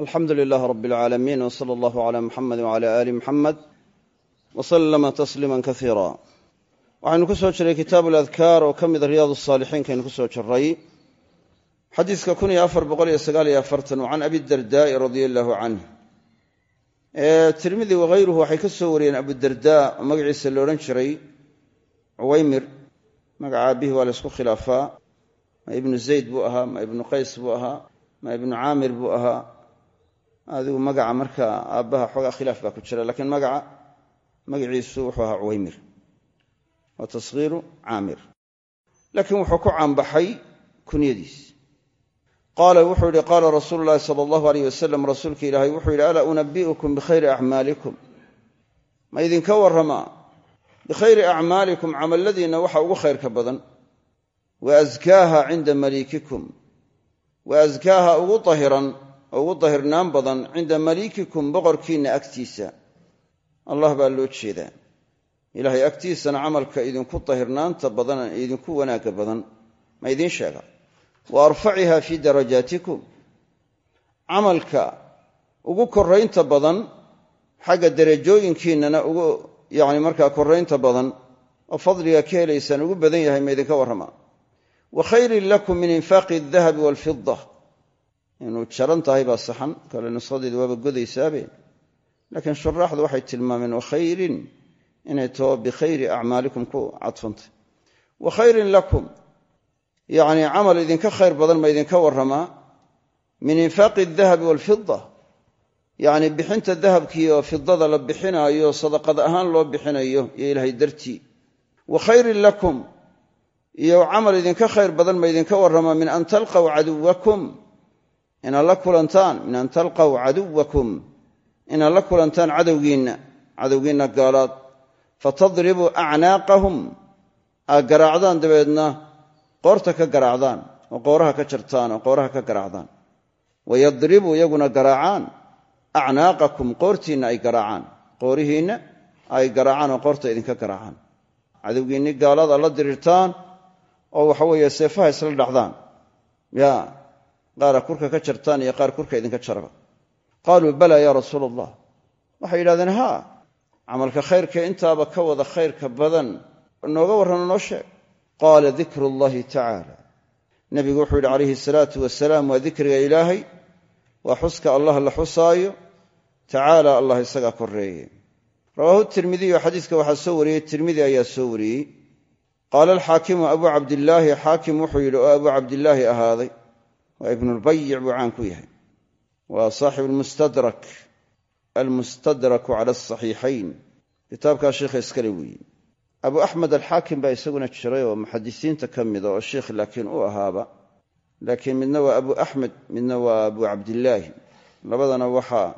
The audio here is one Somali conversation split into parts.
alxamdu lilaah rab alcaalamiin w sala allahu cala muxamedi wcala aali muxamed w salama tasliima kasiira waxaynu ku soo jiray kitaabu aladkaar oo ka mida riyaad saalixiinkaynu ku soo jiray. Xadiiska kun iyo afar boqol iyo sagaal iyo afartan can abidardaai radia allaahu canh tirmidi wakhayruhu waxay ka soo wariyeen abudardaa oo magaciisa la odhan jiray cuwaymir. Magaca aabbihi waa la ysku khilaafaa. Ma ibnu zayd buu ahaa ma ibnu qays buu ahaa ma ibnu caamir buu ahaa adigu magaca marka aabbaha xoogaa khilaaf baa ku jira lakiin magaca magaciisu wuxuu ahaa cuwaymir waa tashiiru caamir. Laakiin wuxuu ku caanbaxay kunyadiis. Qaala wuxuu yidhi qaala rasuulu llaahi sala allahu aleyh wasalam rasuulka ilaahay wuxuu yidhi alaa unabi'ukum bikhayri acmaalikum? Ma idinka warramaa bikhayri acmaalikum camalladiinna waxa ugu khayrka badan. Wa askaaha cinda maliikikum. Wa askaaha ugu dahiran ugu dahirnaan badan cinda maliikikum boqorkiinna agtiisa. Allah baa loo jeedaa. Ilaahay agtiisana camalka idinku dahirnaanta badan idinku wanaagga badan. Ma idiin sheega? Wa arfaciha fii darajaatikum. Camalka ugu koraynta badan xagga derajooyinkiinnana ugu yacni markaa koraynta badan oo fadliga ka helaysaan ugu badan yahay ma idinka warramaa wa khayrin lakum min infaaqi aldahabi waalfida inuu jaran tahay baa saxan kale nushadeedu waaba godaysaabe laakiin shuraaxdu waxay tilmaameen wakhayrin inay too bikhayri acmaalikum ku cadfantay. Wa khayrin lakum yacnii camal idinka khayr badan ma idinka warramaa min infaaqi aldahabi waalfida yacnii bixinta dahabkii oo fidada la bixinaayo sadaqad ahaan loo bixinayo iyo ilaahay dartii. Wa khayrin lakum iyo camal idinka khayr badan ma idinka warramaa min an talqaw caduwakum inaad la kulantaan min an talqaw caduwakum inaad la kulantaan cadowgiinna cadowgiinna gaalaad. Fatadribuu acnaaqahum aad garaacdaan dabeedna qoorta ka garaacdaan oo qooraha ka jartaan oo qooraha ka garaacdaan. Wayadribuu iyaguna garaacaan acnaaqakum qoortiinna ay garaacaan qoorihiinna ay garaacaan oo qoorta idinka garaacaan. Cadowgiinni gaalada la diriirtaan oo waxaweeye seefaha isla dhacdaan. Ya qaara kurka ka jartaan iyo qaar kurka idinka jaraba. Qaaluu bala yaa rasuula allah waxay yidhahdeen haa camalka khayrka intaaba ka wada khayrka badan nooga warrano noo sheeg. Qaala dikru llahi tacaala. Nebigu wuxuu yidhi calayhi salaatu wasalaam waa dikriga ilaahay waa xuska allah la xusaayo tacaala allah isagaa koreeye rawaahu tirmidiyu xadiiska waxaa soo wariyey tirmidi ayaa soo wariyey. Qaala alxaakimu abuu cabdillaahi xaakim wuxuu yidhi oo abuu cabdillaahi ahaaday waa ibnulbayic buu caan ku yahay. Waa saaxibu almustadrak. Almustadraku cala asaxiixayn kitaabkaa sheikha iskale weeye. Abu axmed alxaakim baa isaguna jiray oo muxadisiinta ka mida oo sheikh laakiin u ahaaba. Laakiin midna waa abu axmed midna waa abu cabdillaahi labadana waxaa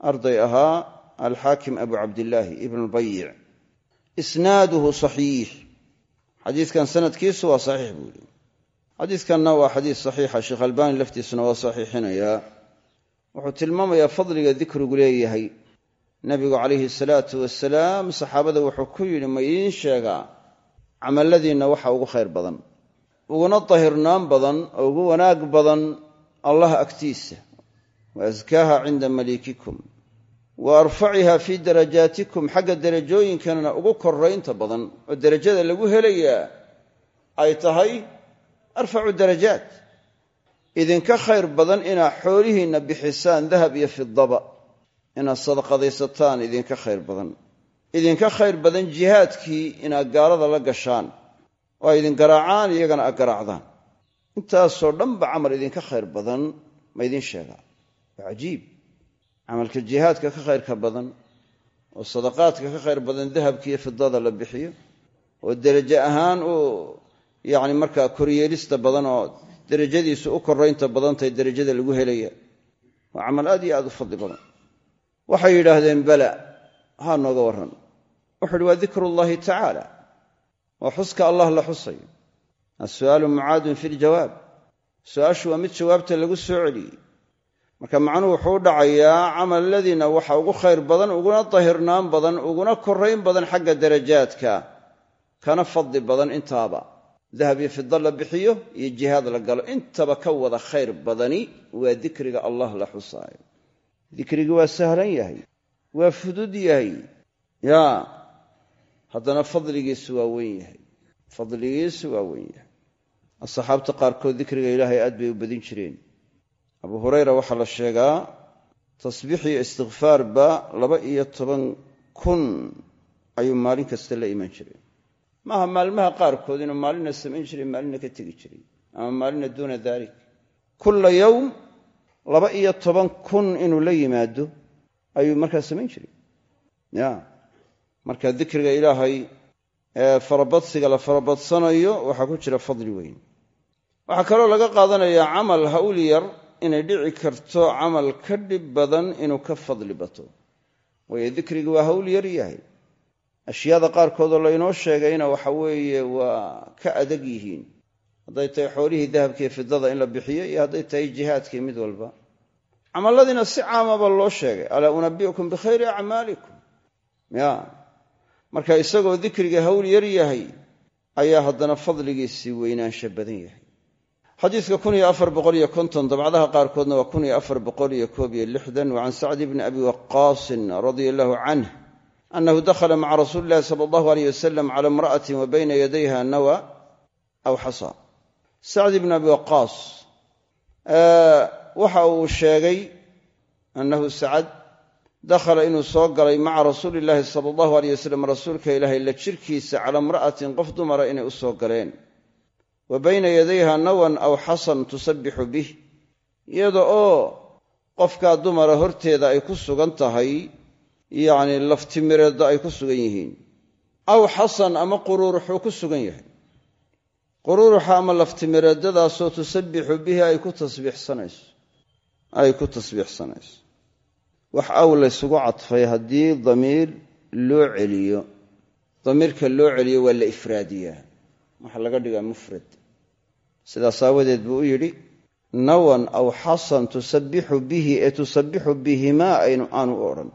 arday ahaa alxaakim abu cabdillaahi ibnulbayic isnaaduhu saxiix. Xadiiskan sanadkiisu waa saxiix buu yidhi xadiiskanna waa xadiis saxiixa. Sheekh albaani laftiisuna waa saxiixinayaa wuxuu tilmaamayaa fadliga dikrigu leeyahay. Nebigu calayhi salaatu wasalaam saxaabada wuxuu ku yidhi ma idiin sheegaa camalladiinna waxa ugu khayr badan uguna dahirnaan badan oo ugu wanaag badan allah agtiisa. Wa askaaha cinda maliikikum wa arfaciha fii darajaatikum xagga derajooyinkanana ugu koraynta badan oo derajada lagu helayaa ay tahay arfacu darajaat idinka khayr badan inaad xoolihiinna bixisaan dahab iyo fidaba inaad sadaqadaysataan idinka khayr badan idinka khayr badan jihaadkii inaad gaalada la gashaan oo ay idin garaacaan iyagana aad garaacdaan intaasoo dhanba camal idinka khayr badan ma idiin sheegaa waa cajiib camalka jihaadka ka khayrka badan oo sadaqaadka ka khayr badan dahabkiiyo fidada la bixiyo oo derajo ahaan yacni markaa koryeelista badan oo derajadiisu u koraynta badantahay derajada lagu helaya waa camal aad iyo aad u fadli badan. Waxay yidhaahdeen bala haa nooga warran. Wuxu uhi waa dikru llahi tacaala. Waa xuska allah la xusayo assu'aalu mucaadun fi ljawaab su'aashu waa mid jawaabta lagu soo celiyey. Marka macnuhu wuxuu u dhacayaa camalladiinna waxa ugu khayr badan uguna dahirnaan badan uguna korayn badan xagga darajaadka kana fadli badan intaaba dahab iyo fida la bixiyo iyo jihaad la galo intaba ka wada khayr badani waa dikriga allah la xusaayo dikrigi waa sahlan yahay waa fudud yahay yaa haddana fadligiisu waa weyn yahay fadligiisu waa weyn yahay asxaabta qaarkood dikriga ilaahay aad bay u badin jireen abu hurayra waxaa la sheegaa tasbiix iyo istikfaarba laba iyo toban kun ayuu maalin kasta la iman jiray maaha maalmaha qaarkood inuu maalina samayn jiray maalina ka tegi jiray. Ama maalina duuna dalik. Kulla yowm laba iyo toban kun inuu la yimaado ayuu markaa samayn jiray. Ya. Marka dikriga ilaahay ee farabadsiga la farabadsanayo waxaa ku jira fadli weyn. Waxaa kaloo laga qaadanayaa camal hawl yar inay dhici karto camal ka dhib badan inuu ka fadli bato. Waayo dikrigi waa hawl yar yahay ashyaada qaarkoodoo laynoo sheegayna waxa weeye waa ka adag yihiin. Hadday tahay xoolihii dahabkiiyo fidada in la bixiyo iyo hadday tahay jihaadkii mid walba. Camalladiina si caamaba loo sheegay. Alaa unabi'ukum bikhayri acmaalikum. Ya. Marka isagoo dikriga hawl yar yahay ayaa haddana fadligiisii weynaansha badan yahay. Xadiidka dabcadaha qaarkoodna waa can sacdi bni abi waqaasin radia allahu canh anahu dakhala maca rasuuli illahi sala allahu aleyh wasalam cala imra'atin wa bayna yadayha nawa aw xasa sacdi bni abi waqaas waxa uu sheegay annahu sacad dakhala inuu soo galay maca rasuuli illaahi sala allahu aleyh wasalam rasuulka ilaahay la jirkiisa cala imra'atin qof dumara inay u soo galeen wa bayna yadayha nawan aw xasan tusabbixu bih iyada oo qofkaa dumara horteeda ay ku sugan tahay yacni laftimireedda ay ku sugan yihiin. Aw xasan ama quruuruxuu ku sugan yahay. Quruuruxa ama laftimireeddadaasoo tusabbixu bihi ay ku tasbiixsanayso. Ay ku tasbiixsanayso. Wax aw laysugu cadfay haddii damiir loo celiyo. Damiirka loo celiyo waa la ifraadiyaa. Waxaa laga dhigaa mufrad. Sidaas aawadeed buu u yidhi nawan aw xasan tusabbixu bihi ee tusabbixu bihimaa aynu aanu u odhan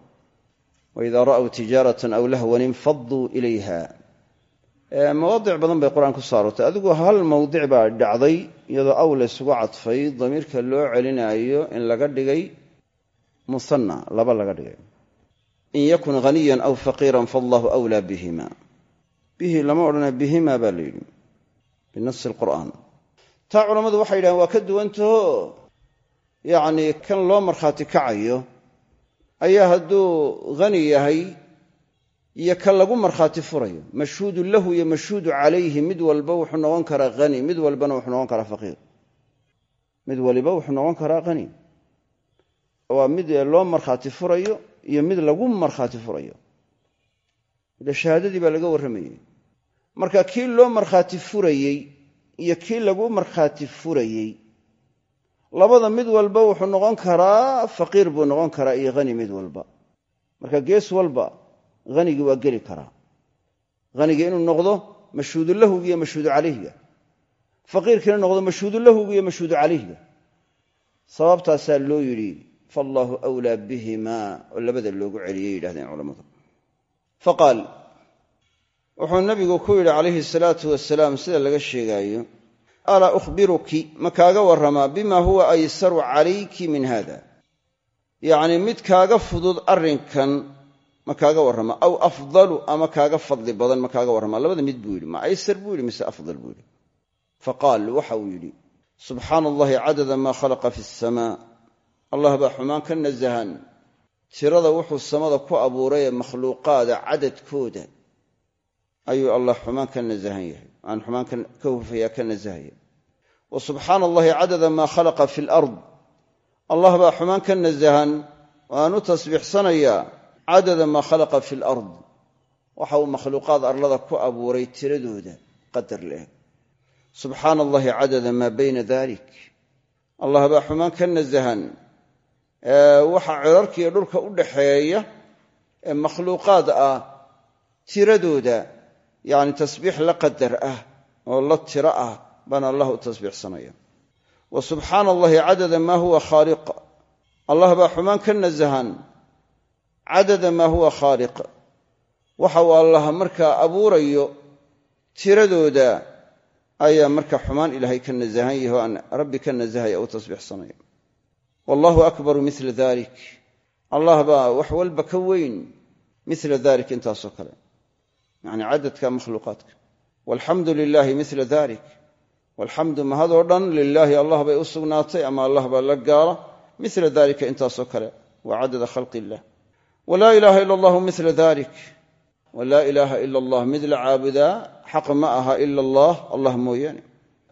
waidaa ra'w tijaaratan aw lahwan infaduu ilayha mawaadic badan bay qur'aan ku saarotay adigu hal mawdic baa dhacday iyadoo aw laysugu cadfay damiirka loo celinaayo in laga dhigay musanna laba laga dhigay. in yakun haniyan aw faqiiran faallahu wlaa bihima bihi lama odhana bihima baa la yidhi binasi alqur'aan taa culammadu waxay yidhahdeen waa ka duwantaho kan loo markhaati kacayo ayaa hadduu hani yahay iyo ka lagu markhaati furayo. Mashhuudu lahu iyo mashhuudu calayhi mid walba wuxuu noqon karaa hani mid walbana wuxuu noqon karaa faqiir. Mid waliba wuxuu noqon karaa hani waa mid loo markhaati furayo iyo mid lagu markhaati furayo. Ila shahaadadii baa laga warramayey marka kii loo markhaati furayey iyo kii lagu markhaati furayey labada mid walba wuxuu noqon karaa faqiir buu noqon karaa iyo hani mid walba. Marka gees walba hanigii waa geli karaa. Hanigi inuu noqdo mashhuudu lahwga iyo mashhuudu calayhga faqiirkiina noqdo mashhuudu iyo mashhuudu calayhga sababtaasaa loo yidhi fallaahu wlaa bihima oo labada loogu celiyey yidhahdeen culammadu faqaal wuxuu nabigu ku yidhi calayhi salaatu wasalaam sida laga sheegaayo alaa ukhbiruki ma kaaga warramaa bima huwa aysaru calayki min hada yacnii mid kaaga fudud arrinkan ma kaaga warramaa aw afdalu ama kaaga fadli badan ma kaaga warramaa labada mid buu yidhi ma aysar buu yidhi mise afdal buu yidhi faqaal waxa uu yidhi subxaana allahi cadada maa khalaqa fi asamaa allah baa xumaan ka nasahan tirada wuxuu samada ku abuuray ee makhluuqaada cadadkooda ayuu allah xumaan ka nasahan yahay. Aan xumaan ka hufaya ka nasahaya wa subxaana allahi cadada maa khalaqa fi alard allah baa xumaan ka nasahan waan u cadada maa khalaqa fi alard waxa uu makhluuqaad arlada ku abuuray tiradooda qadar leeg subxaana allahi cadada maa bayna dalik allah baa xumaan ka nasahan. Waxa cirarkiiyo dhulka u dhaxeeya ee makhluuqaad ah tiradooda yacni tasbiix la qadar ah oo la tiro ah baan allah u tasbiixsanaya. Wa subxaana allahi cadada maa huwa khaaliq. Allah baa xumaan ka nasahan. Cadada maa huwa khaaliq. Waxa uu allah markaa abuurayo tiradooda ayaa marka xumaan ilaahay ka nasahan yahi o aan rabbi ka nasahaya u tasbiixsanaya. Wallahu akbaru mila dalik allah baa wax walba ka weyn mila dalik intaasoo kale yacni cadadka makhluuqaadka. Walxamdu lilaahi mila dalik. Walxamdu mahadoo dhan lilaahi allah bay u sugnaatay ama allah baa la gaara. Mila dalika intaasoo kale waa cadada khalqi illah walaa ilaaha ila allahu mila dalik walaa ilaaha ila allah mid la caabudaa xaq ma aha ila allah allah mooyaane.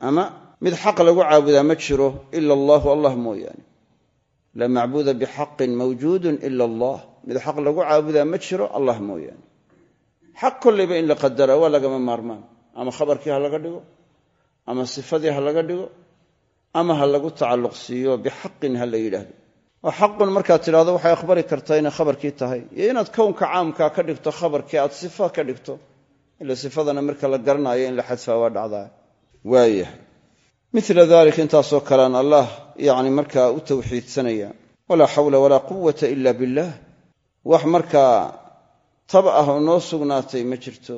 Ama mid xaq lagu caabudaa ma jiro ila allahu allah mooyaane. Laa macbuuda bixaqin mawjuudun ila allah. Mid xaq lagu caabudaa ma jiro allah mooyaane xaq kollayba in la qadara waa lagama maarmaan. Ama khabarkii ha laga dhigo ama sifadii ha laga dhigo ama ha lagu tacalluq siiyo bixaqin ha la yidhaahdo. Oo xaqun markaad tidhahdo waxay akhbari kartaa inay khabarkii tahay. Iyo inaad kownka caamkaa ka dhigto khabarkii aad sifa ka dhigto ila sifadana marka la garanayo in la xadfaa waa dhacdaa. Waayahay. Mila dalik intaasoo kalean allah yani markaa u tawxiidsanaya walaa xawla walaa quwata ila billah. Wax markaa tab ah oo noo sugnaatay ma jirto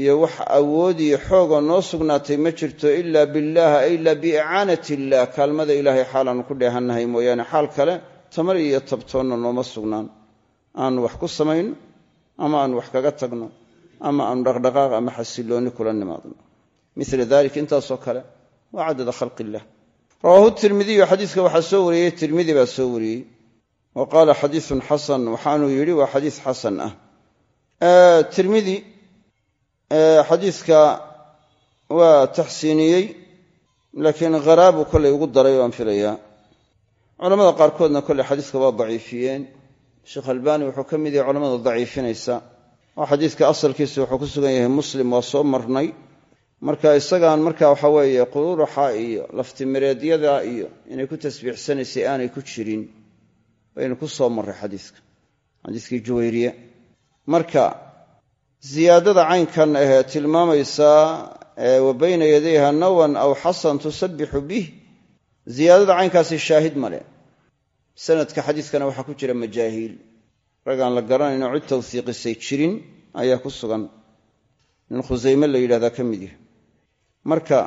iyo wax awood iyo xoogoo noo sugnaatay ma jirto ila billaah ay ila biicaanat illah kaalmada ilaahay xaalaanu ku dheehannahay mooyaane. Xaal kale tamar iyo tabtoonna nooma sugnaan. Aanu wax ku samayno ama aanu wax kaga tagno ama aanu dhaqdhaqaaq ama xasiloonni kula nimaadno. Mila dalik intaasoo kale waa cadada khalqi illah rawaahu tirmidiyu xadiiska waxaa soo wariyey tirmidi baa soo wariyey wa qaala xadiisun xasan waxaanuu yidhi waa xadiis xasan ah tirmidi xadiiska waa taxsiiniyey laakiin kharaabuu kollay ugu daray waan filayaa. Culamada qaarkoodna kolley xadiiska waa daciifiyeen. Sheekh albaani wuxuu ka mid yahay culamada daciifinaysa. Oo xadiiska asalkiisa wuxuu ku sugan yahay muslim waa soo marnay. Marka isagaan marka waxa weeye quruuraxa iyo laftimireedyada iyo inay ku tasbiixsanaysay aanay ku jirin. Baynu ku soo marray xadiiska. Xadiiskii juwayriye marka ziyaadada caynkan ahee tilmaamaysaa wa bayna yadayha nawan aw xasan tusabbixu bih ziyaadada caynkaasi shaahid male sanadka xadiiskana waxaa ku jira majaahiil ragaan la garanayno cid tawhiiqisay jirin ayaa ku sugan. Nin khusayme la yidhahdaa ka mid yahay. Marka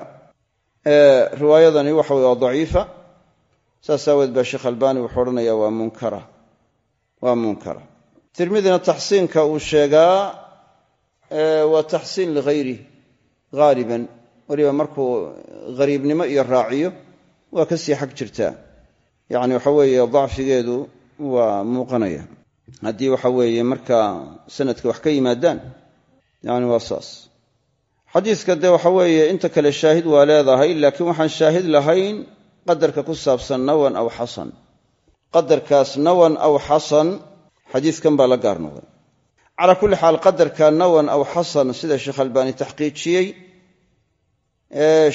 riwaayadani waxa weye waa daciifa. Saas aaweed baa sheekh albaani wuxuu odhanayaa waa munkara. Waa munkara tirmidina taxsiinka uu sheegaa waa taxsiin lighayri haaliban weliba markuu hariibnimo iyo raaciyo waa ka sii xag jirtaa yacni waxa weeye dacfigeedu waa muuqanaya. Haddii waxa weeye markaa sanadka wax ka yimaadaan yani waa saas. Xadiiska dee waxa weeye inta kale shaahid waa leedahay laakiin waxaan shaahid lahayn qadarka ku saabsan nawan aw xasan. Qadarkaas nawan aw xasan xadiiskan baa la gaar noqday calaa kulli xaal qadarka nawan aw xasan sida sheekh albaani taxqiijiyey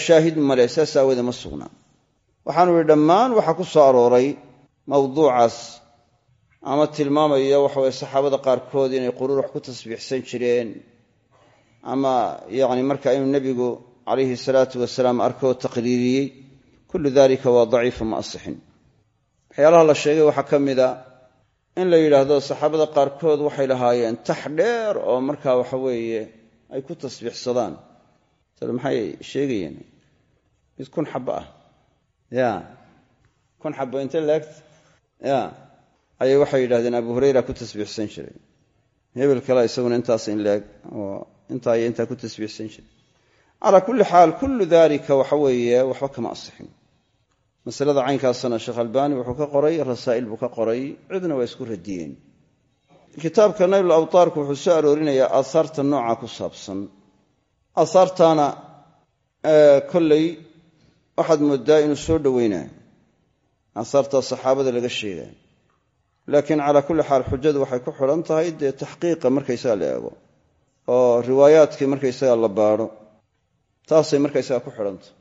shaahid male saas aawoode ma sugnaa. Waxaanu idhi dhammaan waxaa ku soo arooray mawduucaas ama tilmaamaya waxa weye saxaabada qaarkood inay quruurux ku tasbiixsan jireen ama yacni marka inuu nebigu calayhi salaatu wasalaam arkoo taqriiriyey kullu dalika waa daciifu ma asixin. Waxyaalaha la sheegay waxaa ka mida in la yidhaahdo saxaabada qaarkood waxay lahaayeen tax dheer oo markaa waxa weeye ay ku tasbiixsadaan. Maxay sheegayeen? Mid kun xabbo ah. Ya. Kun xabbo inte ya. Ayay waxay yidhahdeen abu hurayra ku tasbiixsan jiray. Hebel kale isaguna intaas in laeg oo intaa iyo intaa ku tasbiixsan jiray. Calaa kulli xaal kullu dalika waxa weeye waxba kama asixin masalada caynkaasna sheekh albaani wuxuu ka qoray rasaa'il buu ka qoray cidna waa isku radiyeen. Kitaabka nayl awtaarku wuxuu soo aroorinayaa aahaarta nooca ku saabsan. Aahaartaana kolley waxaad moodaa inuu soo dhoweynayo aahaartaa saxaabada laga sheegayo laakiin calaa kulli xaal xujadu waxay ku xidhan tahay dee taxqiiqa markaysaga la eego. Oo riwaayaadkii markaysaga la baadho. Taasay markaysaga ku xidhantahy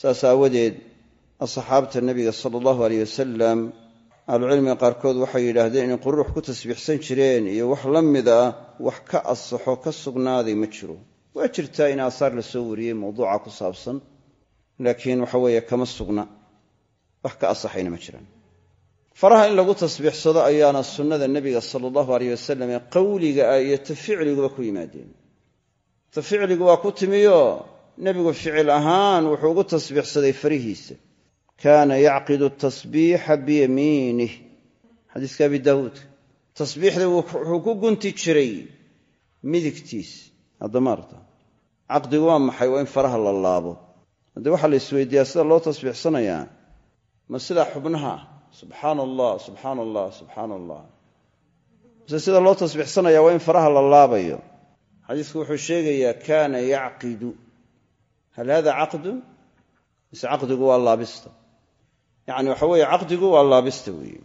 saas aawadeed asxaabta nebiga sala allahu aleyh wasalam ahlucilmiga qaarkood waxay yidhaahdeen inay quruux ku tasbiixsan jireen iyo wax la mid ah wax ka asaxo ka sugnaaday ma jiro. Waa jirtaa in aahaar la soo wariyey mawduuca ku saabsan laakiin waxa weeye kama sugna wax ka asaxayna ma jiraan. Faraha in lagu tasbiixsado ayaana sunnada nebiga sala allahu aleyh wasalam ee qawliga ah iyo ta ficliguba ku yimaadeen. Ta waa ku timiyo nebigu ficil ahaan wuxuu ugu tasbiixsaday farihiisa kaana yacqidu tasbiixa biyamiinih xadiiska abi daawuudka tasbiixda wuxuu ku gunti jiray midigtiis. Haddamaarta caqdigu waa maxay? Waa in faraha la laabo. Haddii waxaa la isweydiiyaa sida loo tasbiixsanayaa ma sidaa xubnaha ah subxaana allah subxaana allah subxaana allah mise sida loo tasbiixsanaya waa in faraha la laabayo. Xadiisku wuxuu sheegayaa kaana yacqidu. Hal hada caqdun mise caqdigu waa laabista yacni waxa weeye caqdigu waa laabista weeye.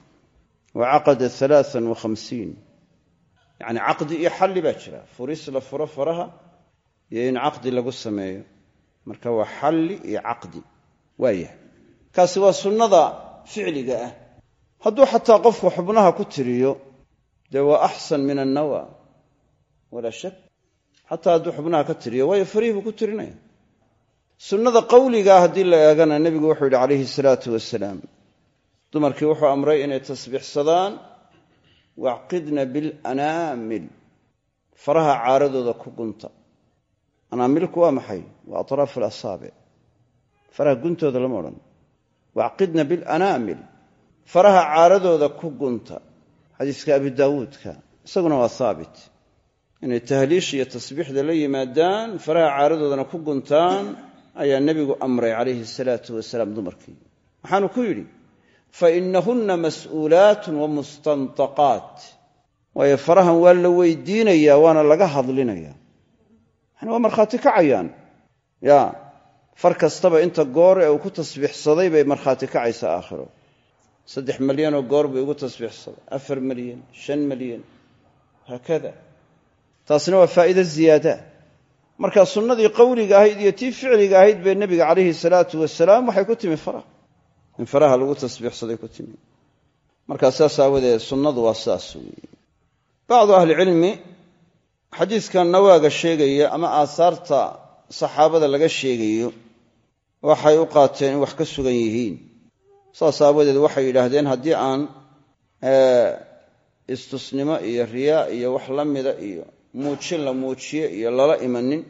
Wa caqada alaaan wa khamsiin. Yacni caqdi iyo xalli baa jira. Furis la furo faraha iyo in caqdi lagu sameeyo. Marka waa xalli iyo caqdi. Waayah kaasi waa sunnada ficliga ah. Hadduu xataa qofku xubnaha ku tiriyo dee sunnada qawligaa haddii la eegana nebigu wuxuu yidhi calayhi salaatu wasalaam dumarkii wuxuu amray inay tasbiixsadaan wacqidna bilanaamil. Faraha caaradooda ku gunta. Anaamilku waa maxay? Waa atraafu alasaabic faraha guntooda lama odhan. Wacqidna bilanaamil. Faraha caaradooda ku gunta. Xadiiska abi daawuudka isaguna waa haabit inay tahliish iyo tasbiixda la yimaadaan faraha caaradoodana ku guntaan ayaa nebigu amray calayhi salaatu wasalaam dumarkii. Waxaanu ku yidhi fa inahunna mas'uulaatun wa mustantaqaat. Waayo farahan waa la weydiinayaa waana laga hadlinaya yani waa markhaati kacayaan. Ya far kastaba inta goor ee uu ku tasbiixsaday bay markhaati kacaysaa aakhiro. Saddex malyanoo goor buu igu tasbiixsaday. Afar malyan shan malyan haakada. Taasina waa faa'iide ziyaada marka sunnadii qowliga ahayd iyo tii ficliga ahayd bee nebiga calayhi salaatu wasalaam waxay ku timi faraha in faraha lagu tasbiixsaday ku timi. Markaa saas aawadeed sunnadu waa saas weeye. Bacdu ahlicilmi xadiiskan nawaaga sheegaya ama aasaarta saxaabada laga sheegayo waxay u qaateen in wax ka sugan yihiin. Saas aawadeed waxay yidhaahdeen haddii aan istusnimo iyo riyaa iyo wax la mida iyo muujin la muujiye iyo lala imanin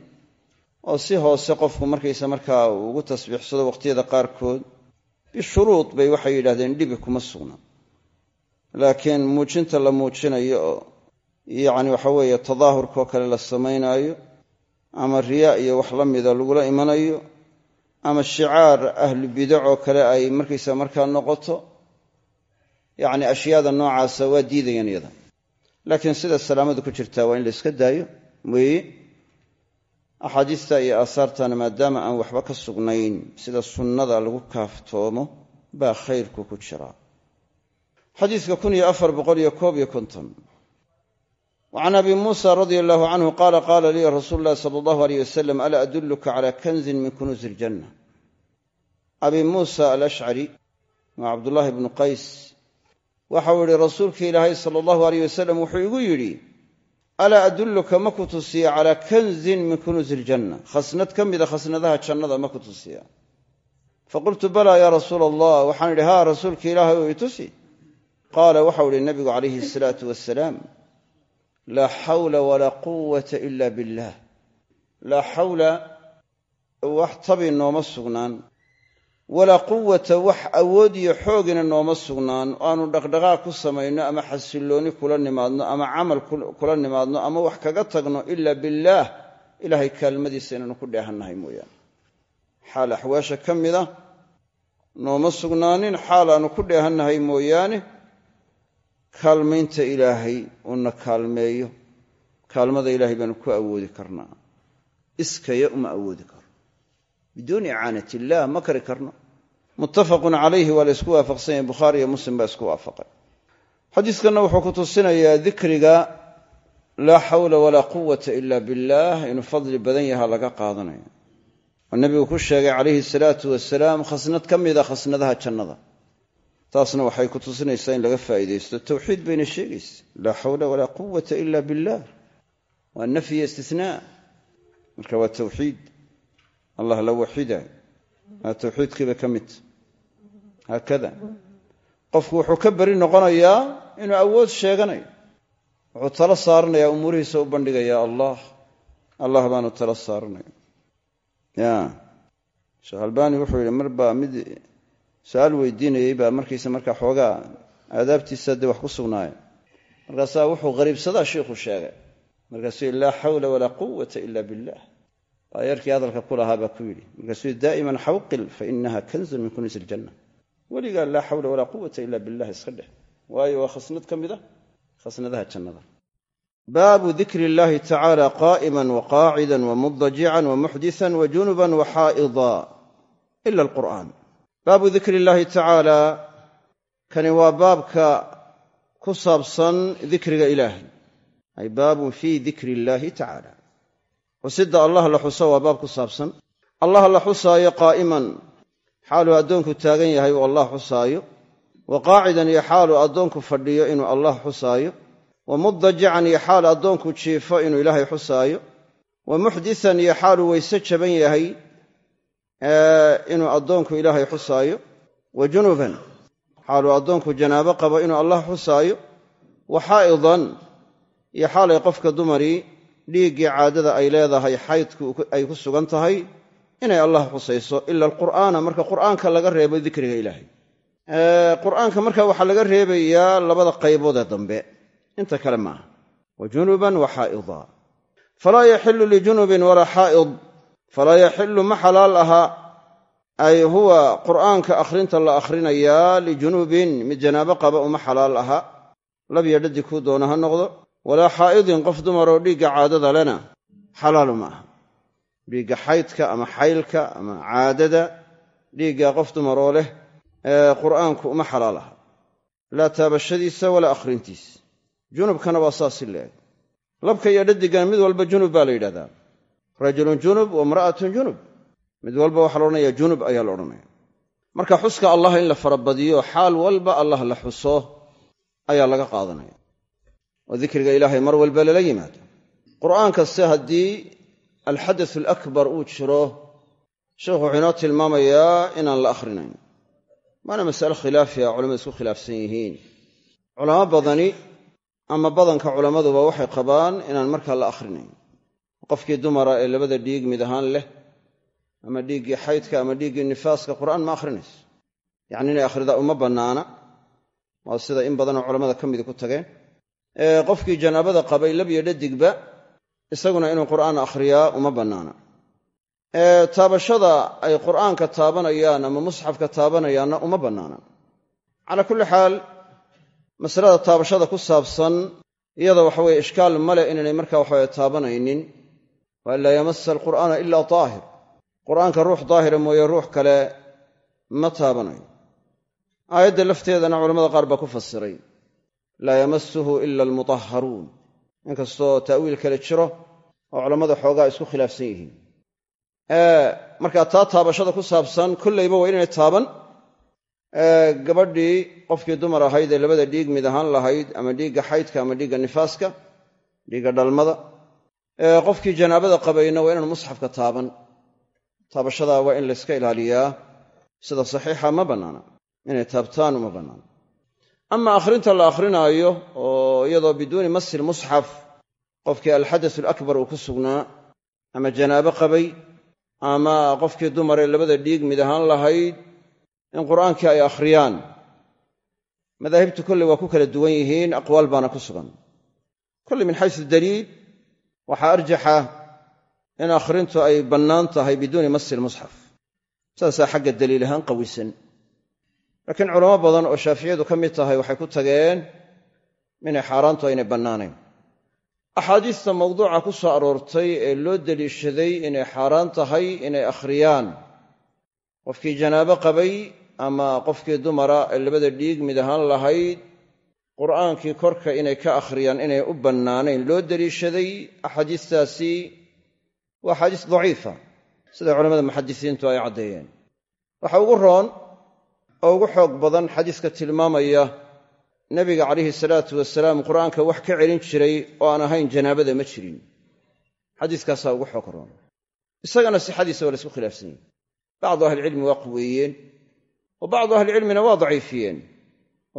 oo si hoose qofku markaysa markaa ugu tasbiixsado waqhtiyada qaarkood bishuruud bay waxay yidhahdeen dhibi kuma sugna. Laakiin muujinta la muujinayo oo yacni waxa weeye tadaahurkaoo kale la samaynaayo ama riyaa iyo wax la mida lagula imanayo ama shicaar ahlu bidacoo kale ay markaysa markaa noqoto yacni ashyaada noocaasa waa diidayaan iyada laakiin sida salaamadu ku jirtaa waa in la iska daayo. Weeye axaadiista iyo aasaartana maadaama aan waxba ka sugnayn sida sunnada lagu kaaftoomo baa khayrku ku jiraa xadiiska kun iyo afar boqol iyo koob iyo konton. Wacan abi muusa radia allahu canhu qaala qaala lii rasuulu llahi sala allahu aleyh wasalam alaa adulluka cala kanzin min kunuusi iljanna abi muusa alashcari waa cabdullaahi bnu qays waxau yidhi rasuulkii ilaahay sala allahu aleyh wasalam wuxuu igu yidhi alaa adulluka ma ku tusiya calaa kanzin min kunuusi iljanna khasnad ka mida khasnadaha jannada ma ku tusiya. Faqultu balaa yaa rasuula allah waxaan idhi haa rasuulka ilaahay oo itusi qaala waxau idhi nabigu calayhi asalaatu wasalaam laa xawla walaa quwata ila billaah laa xawla wax tabi nooma sugnaan walaa quwata wax awood iyo xoogina nooma sugnaan oo aanu dhaqdhaqaaq ku samayno ama xasillooni kula nimaadno ama camal kula nimaadno ama wax kaga tagno ila billaah ilaahay kaalmadiisa inaanu ku dheehannahay mooyaane. Xaal axwaasha ka mida nooma sugnaanin xaal aanu ku dheehannahay mooyaane kaalmaynta ilaahay uuna kaalmeeyo. Kaalmada ilaahay baanu ku awoodi karnaa. Iskaya uma awoodi karno biduuni icaanat illaah ma kari karno. Muttafaqun calayhi waa la ysku waafaqsan yahay bukhaari iyo muslim baa isku waafaqay. Xadiiskanna wuxuu ku tusinayaa dikriga laa xawla walaa quwata ila billaah inuu fadli badan yaha laga qaadanayo. Oo nebigu ku sheegay calayhi salaatu wasalaam khasnad ka mida khasnadaha jannada. Taasna waxay ku tusinaysaa in laga faa'iidaysto tawxiid bayna sheegaysa. Laa xawla walaa quwata ila billah waa nafyi marka waa tawxiid allah la waxidayo waa tawxiidkiiba ka midta haakada qofku wuxuu ka beri noqonayaa inuu awood sheeganayo wuxuu tala saaranayaa umuurihiisa u bandhigayaa allah allah baanu tala saaranaya ya sheekh albani wuxuu yidhi mar baa mid su'aal weydiinayey baa markiisa markaa xoogaa aadaabtiisa dee wax ku sugnaaya markaasaa wuxuu qariibsadaa shiikhuu sheegay markaasuu laa xawla walaa quwata ila billah aayarkii hadalka ku lahaa baa ku yidhi markaasuu daa'iman xawqil fa inaha kanzun min kunuusi iljanna weligaa laa xawla walaa quwata ila billah iska dheh. Waayo waa khasnad ka mid a khasnadaha jannada. Baabu dikri illahi tacaala qaa'iman wa qaacidan wa mudajican wa muxdisan wa junuban wa xaa'ida ila alqur'aan. Baabu dikri illaahi tacaala kani waa baabka ku saabsan dikriga ilaahay. Ay baabun fii illaahi xusida allah la xuso waa baab ku saabsan. Allah la xusaayo qaa'iman xaaluu addoonku taagan yahay uu allah xusaayo. Wa qaacidan iyo xaaluu addoonku fadhiyo inuu allah xusaayo. Wa mudajican iyo xaal addoonku jiifo inuu ilaahay xusaayo. Wa muxdisan iyo xaaluu weyse jaban yahay inuu addoonku ilaahay xusaayo. Wa junuban xaaluu addoonku janaabo qabo inuu allah xusaayo. Wa xaa'idan iyo xaalay qofka dumarii dhiiggii caadada ay leedahay xaydku ay ku sugan tahay inay allah xusayso ila alqur'aana. Marka qur'aanka laga reebo dikriga ilaahay. Qur'aanka marka waxaa laga reebayaa labada qayboodee dambe. Inta kale maaha wa junuban wa xaa'ida falaa yaxilu lijunubin walaa xaa'id. Falaa yaxilu ma xalaal aha. Ay huwa qur'aanka akhrinta la akhrinayaa lijunubin mid janaabo qaba uma xalaal aha. Labya dhaddi kuu doona ha noqdo walaa xaa'idin qof dumaroo dhiigga caadada lena xalaalu ma aha. Dhiigga xaydka ama xaylka ama caadada dhiigga qof dumaroo leh qur'aanku uma xalaal aha. Laa taabashadiisa walaa akhrintiisa junubkana waa saas si leeg. Labka iyo dhadigan mid walba junub baa la yidhahdaa. Rajulun junub wa imra'atun junub. Mid walba waxaa la odhanaya junub ayaa la odhanaya marka xuska allah in la farabadiyo xaal walba allah la xuso ayaa laga qaadanaya oo dikriga ilaahay mar walba lala yimaado. Qur'aan kaste haddii alxadath alakbar uu jiro sheekhu wuxuu inoo tilmaamayaa inaan la akhrinayn. Waana masale khilaafiya culamadu isku khilaafsan yihiin. Culamo badani ama badanka culammaduba waxay qabaan inaan markaa la akhrinayn. Qofkii dumara ee labada dhiig mid ahaan leh ama dhiiggii xaydka ama dhiiggii nifaaska qur'aan ma akhrinayso. Yacni inay akhridaa uma bannaana. Waa sida in badanoo culammada ka midi ku tageen qofkii janaabada qabay labyo dhadigba isaguna inuu qur'aan akhriyaa uma bannaana. Taabashada ay qur'aanka taabanayaan ama musxafka taabanayaanna uma bannaana. Calaa kulli xaal masalada taabashada ku saabsan iyada waxaweye ishkaal male inaynay markaa waxawe taabanaynin waa laa yamasa alqur'aana ila daahir qur'aanka ruux daahira mooye ruux kale ma taabanayo. Aayadda lafteedana culamada qaar baa ku fasiray laa yamasuhu ila almutahharuun. Inkastoo ta'wiil kale jiro oo culammada xoogaa isku khilaafsan yihiin. Markaa taa taabashada ku saabsan kollayba waa inay taaban. Gabadhii qofkii dumar ahayd ee labada dhiig mid ahaan lahayd ama dhiigga xaydka ama dhiigga nifaaska dhiigga dhalmada qofkii janaabada qabayna waa inaan musxafka taaban. Taabashadaa waa in layska ilaaliyaa. Sida saxiixa ma bannaana. Inay taabtaan uma bannaana ama akhrinta la akhrinaayo oo iyadoo biduuni masil musxaf qofkii alxadath alakbar uu ku sugnaa ama janaabo qabay ama qofkii dumaree labada dhiig mid ahaan lahayd in qur'aankii ay akhriyaan. Madaahibtu kolley waa ku kala duwan yihiin aqwaal baana ku sugan. Kolley min xaysu daliil waxaa arjaxa in akhrintu ay bannaan tahay biduuni masi lmusxaf saasaa xagga daliil qawisan laakiin culamo badan oo shaaficiyadu ka mid tahay waxay ku tageen inay xaaraantu aynay bannaanayn. Axaadiista mawduuca ku soo aroortay ee loo deliishaday inay xaaraan tahay inay akhriyaan. Qofkii janaabo qabay ama qofkii dumara ee labada dhiig mid ahaan lahayd qur'aankii korka inay ka akhriyaan inay u bannaanayn loo deliishaday axaadiistaasi waa axaadiis daciifa sida culamada muxadisiintu ay caddeeyeen. Waxa ugu roon oo ugu xoog badan xadiiska tilmaamaya nebiga calayhi salaatu wasalaam qur'aanka wax ka celin jiray oo aan ahayn janaabada ma jirin. Xadiiskaasaa ugu xoog roon. Isagana sixadiisa waa la isku khilaafsan yihi bacdu ahlicilmi waa quweeyeen wa bacdu ahlicilmina waa daciifiyeen.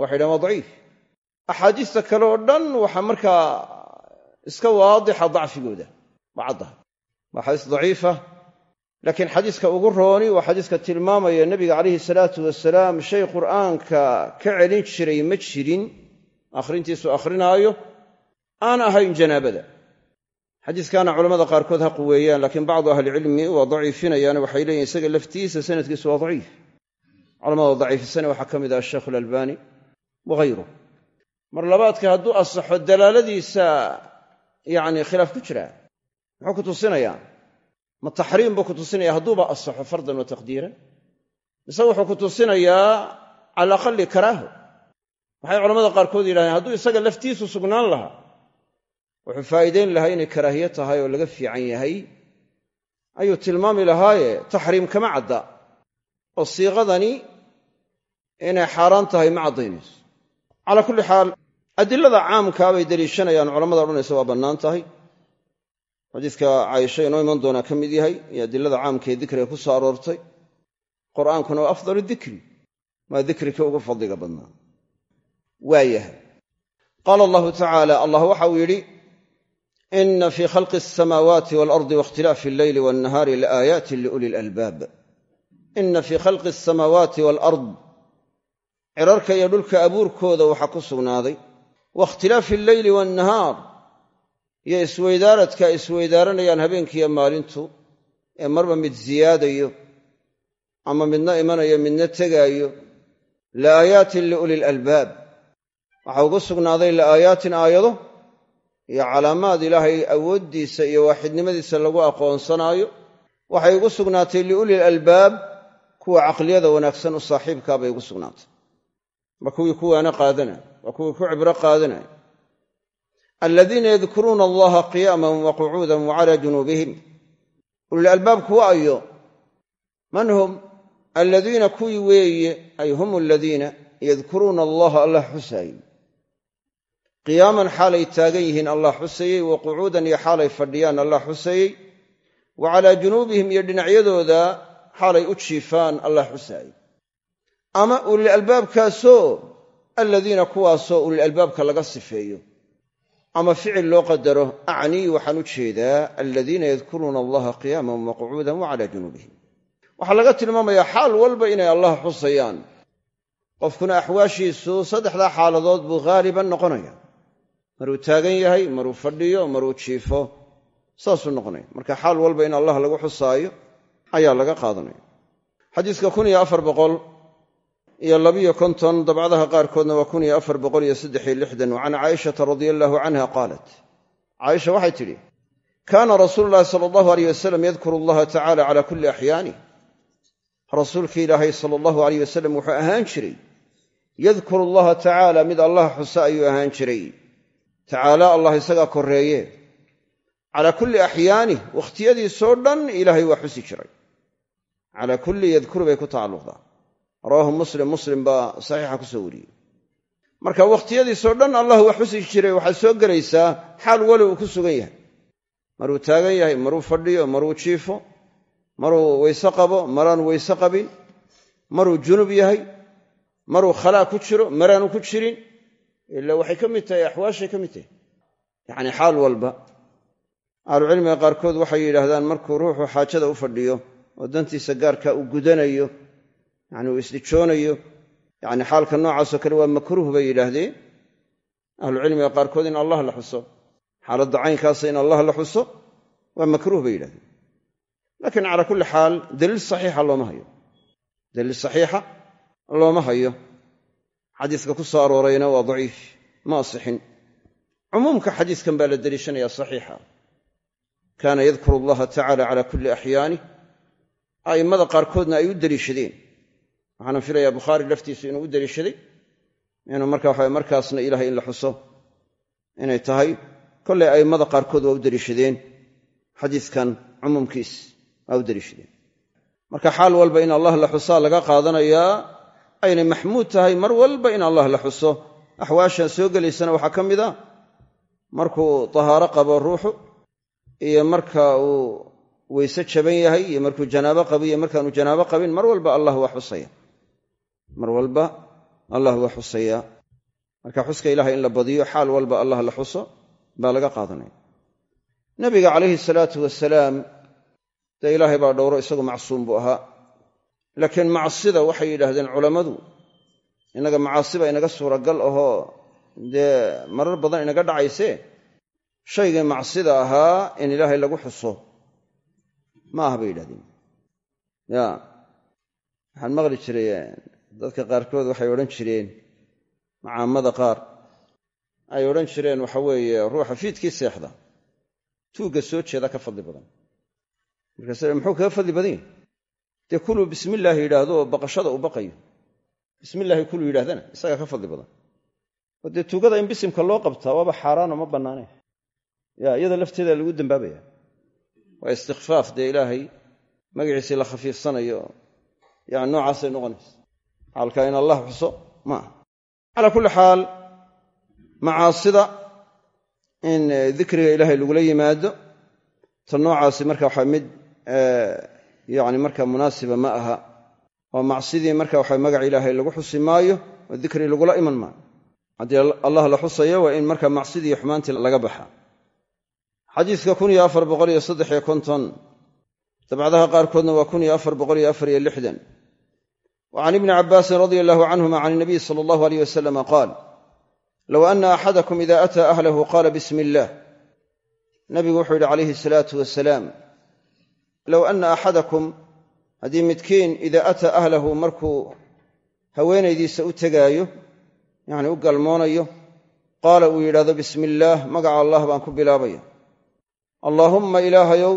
Waxay dhahen waa daciif. Axaadiista kale oo dhan waxaa markaa iska waadixa dacfigooda waa waa xadiis daciifa laakiin xadiiska ugu rooni waa xadiiska tilmaamaya nebiga calayhi salaatu wasalaam shay qur'aanka ka celin jiray ma jirin. Akhrintiisu akhrinaayo aan ahayn janaabada. Xadiiskaana culamada qaarkood ha quweeyaan laakiin bacdu ahlicilmi waa daciifinayaan waxay leeyihiin isaga laftiisa sanadkiisu waa daciif. Culamada daciifisana waxaa ka mid ah sheekhu alalbani wahayruh mar labaadka hadduu asaxo dalaaladiisa yacni khilaaf ku jiraa muxuu ku tusinayaa ma taxriim buu ku tusinaya hadduuba asaxo fardan wa taqdiiran? Mise wuxuu ku tusinayaa cala aqali karaaho waxay culamada qaarkood yidhahdeen hadduu isaga laftiisu sugnaan lahaa wuxuu faa'iidayn lahaa inay karaahiye tahay oo laga fiican yahay. Ayuu tilmaami lahaaye taxriim kama cadda oo siiqadani inay xaaraan tahay ma caddaynayso. Calaa kulli xaal adilada caamkaa bay deliishanayaan culamada odhanaysa waa bannaan tahay xadiiska caaisha inoo iman doonaa ka mid yahay iyo adilada caamka ee dikriga ku soo aroortay qur'aankuna waa afdalu dikri maa dikrika ugu fadliga badnaa. Waayahay qaala allahu tacaala allah waxa uu yidhi ina fii khalqi alsamaawaati waalardi waاkhtilaafi alleyli waannahaari laaayatin liuli lalbaab ina fii khalqi alsamaawaati waalard cirarka iyo dhulka abuurkooda waxaa ku sugnaaday waاkhtilaafi alleyli waannahaar iyo isweydaaradka ay isweydaaranayaan habeenkiiyo maalintu ee marba mid ziyaadayo ama midna imanayo midna tegaayo. Laaayaatin liuli lalbaab waxaa ugu sugnaaday la'aayaatin aayado iyo calaamaad ilaahay awooddiisa iyo waaxidnimadiisa lagu aqoonsanaayo. Waxay ugu sugnaatay liulil albaab kuwa caqliyada wanaagsan u saaxiibkaa bay ugu sugnaatay. Waa kuwii ku waana qaadanaya waa kuwii ku cibro qaadanaya aladiina yadkuruuna allaha qiyaaman wa qucuudan wa junuubihim ulil albaab kuwa ayo man hum aladiina kuwii weeye ay hum aladiina yadkuruuna allaha allah xusaayey qiyaaman xaalay taagan yihiin allah xusayey wa qucuudan iyo xaalay fadhiyaan allah xusayey wa calaa junuubihim iyo dhinacyadooda xaalay u jiifaan allah xusaayey ama ulil albaabkaasoo aladiina kuwaasoo ulil albaabka laga sifeeyo ama ficil loo qadaro acnii waxaan u jeedaa aladiina yadkuruuna allaha qiyaaman wa qucuudan wa calaa junuubihim. Waxaa laga tilmaamayaa xaal walba inay allah xusayaan. Qofkuna axwaashiisu saddexdaa xaaladood buu haaliban noqonaya. Maruu taagan yahay maruu fadhiyo maruu jiifo saasuu noqonaya. Marka xaal walba in allah lagu xusaayo ayaa laga qaadanaya xadiiska iyo iyo labiyo konton dabcadaha qaarkoodna waa kun iyo afar boqol iyo saddexiyo lixdan wa can caaishata radia allaahu canha qaalat. Caaisha waxay tidhi kaana rasuulu llaahi sala allahu aleyh wasalam yadkuru allaha tacala cala kulli axyaani. Rasuulki ilaahay sala allahu aleyh wasalam wuxuu ahaan jiray yadkuru allaha tacaala mid allah xusa ayuu ahaan jiray. Tacaala allah isagaa korreeye. Calaa kulli axyaanih wakhtiyadiisoo dhan ilaahay waa xusi jiray. Calaa kulli yadkuru bay ku tacalluqdaa rawaahu muslim muslim baa saxiixa ku soo wariyey. Marka wakhtiyadiisoo dhan allah waa xusi jiray waxaad soo gelaysaa xaal weli uu ku sugan yahay. Maruu taagan yahay maruu fadhiyo maruu jiifo maruu weyse qabo maraan weyse qabin maruu junub yahay maruu khalaa ku jiro maraanu ku jirin ila waxay ka mid tahay axwaashay ka mid tahay. Yacni xaal walba. Ahlucilmiga qaarkood waxay yidhaahdaan markuu ruuxu xaajada u fadhiyo oo dantiisa gaarka uu gudanayo yacni uu isdhijoonayo yacni xaalka noocaasoo kale waa makruuh bay yidhaahdeen. Ahlucilmiga qaarkood in allah la xuso xaaladda caynkaasa in allah la xuso waa makruuh bay yidhahdeen laakiin calaa kulli xaal daliil saxiixa looma hayo. Daliil saxiixa looma hayo. Xadiiska ku soo aroorayna waa daciif ma asixin. Cumuumka xadiiskan baa la deliishanaya saxiixa. Kaana yadkuru allaha tacala cala kulli axyaanih a'immada qaarkoodna ay u deliishadeen waxaana filayaa bukhaari laftiisu inuu u deliishaday inuu marka waxa markaasna ilahay in la xuso inay tahay. Kollay a'immada qaarkood waa u deliishadeen xadiiskan cumuumkiis waa u deliishadeen marka xaal walba in allah la xusaa laga qaadanayaa aynay maxmuud tahay mar walba in allah la xuso. Axwaashan soo gelaysana waxaa ka mid a markuu tahaaro qabo ruuxu iyo marka uu weyse jaban yahay iyo markuu janaabo qabo iyo markaanu janaabo qabin mar walba allah waa xusaya mar walba allah waa xusaya marka xuska ilahay in la badiyo xaal walba allah la xuso baa laga qaadanaya. Nabiga calayhi salaatu wasalaam dee ilaahay baa dhowro isagu macsuum buu ahaa. Laakiin macsida waxay yidhaahdeen culammadu innaga macaasiba inaga suuragal ahoo dee marar badan inaga dhacaysee? Shaygii macsida ahaa in ilaahay lagu xuso. Ma aha bay yidhahdeen ya waxaan maqli jiray dadka qaarkood waxay odhan jireen macaamada qaar ay odhan jireen waxa weeye ruuxa fiidkii seexda tuugga soo jeeda ka fadli badan. Markaas muxuu kaga fadli badan yahy dee kuluu bismillaahi yidhaahdo oo baqashada uu baqayo. Bismillaahi kuluu yidhahdana isagaa ka fadli badan. Oo dee tuugada in bisimka loo qabtaa waaba xaaraano ma bannaaneen ya iyada lafteeda lagu dambaabaya. Waa istikfaaf dee ilaahay magaciisii la khafiifsanayo yani noocaasay noqonaysa xaalka in allah xuso ma aha. Calaa kulli xaal macaasida in dikriga ilaahay lagula yimaado ta noocaasi marka waxa mid yani marka munaasiba ma aha. Oo macsidii marka waxa magac ilaahay lagu xusi maayo oo dikri lagula iman maayo. Haddii allah la xusayo waa in marka macsidii xumaantii laga baxa. Xadiiska kun iyo afar can ibni cabbaasin radia allahu canhuma can inabiy sala allahu aleyh wasalama qaal low ana axadakum ida ataa ahlahu qaala bismi illaah nabigu wuxuu yidhi calayhi salaatu wasalaam low anna axadakum haddii midkiin idaa ataa ahlahu markuu haweenaydiisa u tegaayo yacni u galmoonayo qaala uu yidhahdo bismi illaah magaca allah baan ku bilaabaya allaahumma ilaahayow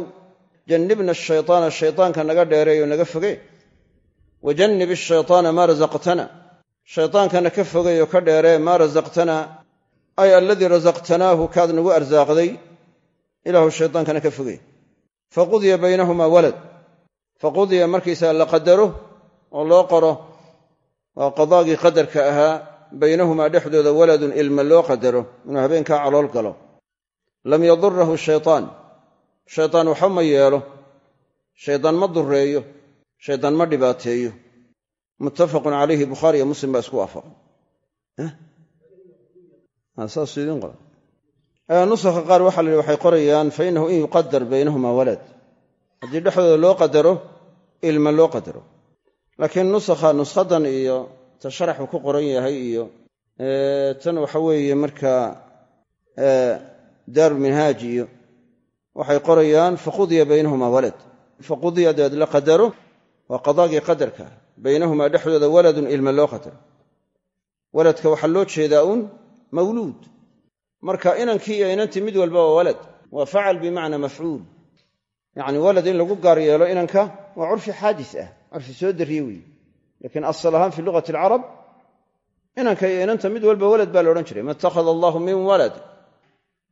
jannibna ashaytaana shaytaanka naga dheereeyo naga foge wa jannib ashaytaana maa rasaqtana shaytaankana ka fogeeyo ka dheeree maa rasaqtana ay aladii rasaqtanaahu kaad nagu arsaaqday ilaahu shaytaankana ka fogey faqudiya baynahumaa walad faqudiya markiisaa la qadaro oo loo qoro waa qadaagii qadarka ahaa baynahumaa dhexdooda waladun ilma loo qadaro inuu habeenkaa calool galo lam yadurahu shaytaan shaytaan waxba ma yeelo shaydaan ma dureeyo shaydaan ma dhibaateeyo. Muttafaqun calayhi bukhaari iyo muslim baa isku waafaqay saasuu idiin qora nusakha qaar waxa la yidhi waxay qorayaan fa innahu in yuqadar baynahumaa walad. Haddii dhexdooda loo qadaro ilma loo qadaro laakiin nusakha nuskhadan iyo ta sharaxu ku qoran yahay iyo tan waxa weeye markaa daarulminhaaj iyo waxay qorayaan faqudiya baynahumaa walad. Faqudiya dabeed la qadaro waa qadaagii qadarka. Baynahumaa dhexdooda waladun ilma loo qadaro waladka waxaa loo jeedaa uun mawluud. Marka inankii iyo inantii mid walba waa walad. Waa facal bimacnaa mafcuul. Yacni walad in lagu gaar yeelo inanka waa curfi xaadis ah. Curfi soo darriye weeye. Laakiin asal ahaan fi lugati alcarab inanka iyo inanta mid walba walad baa la odhan jiray. Ma ittakhada allahu min walad.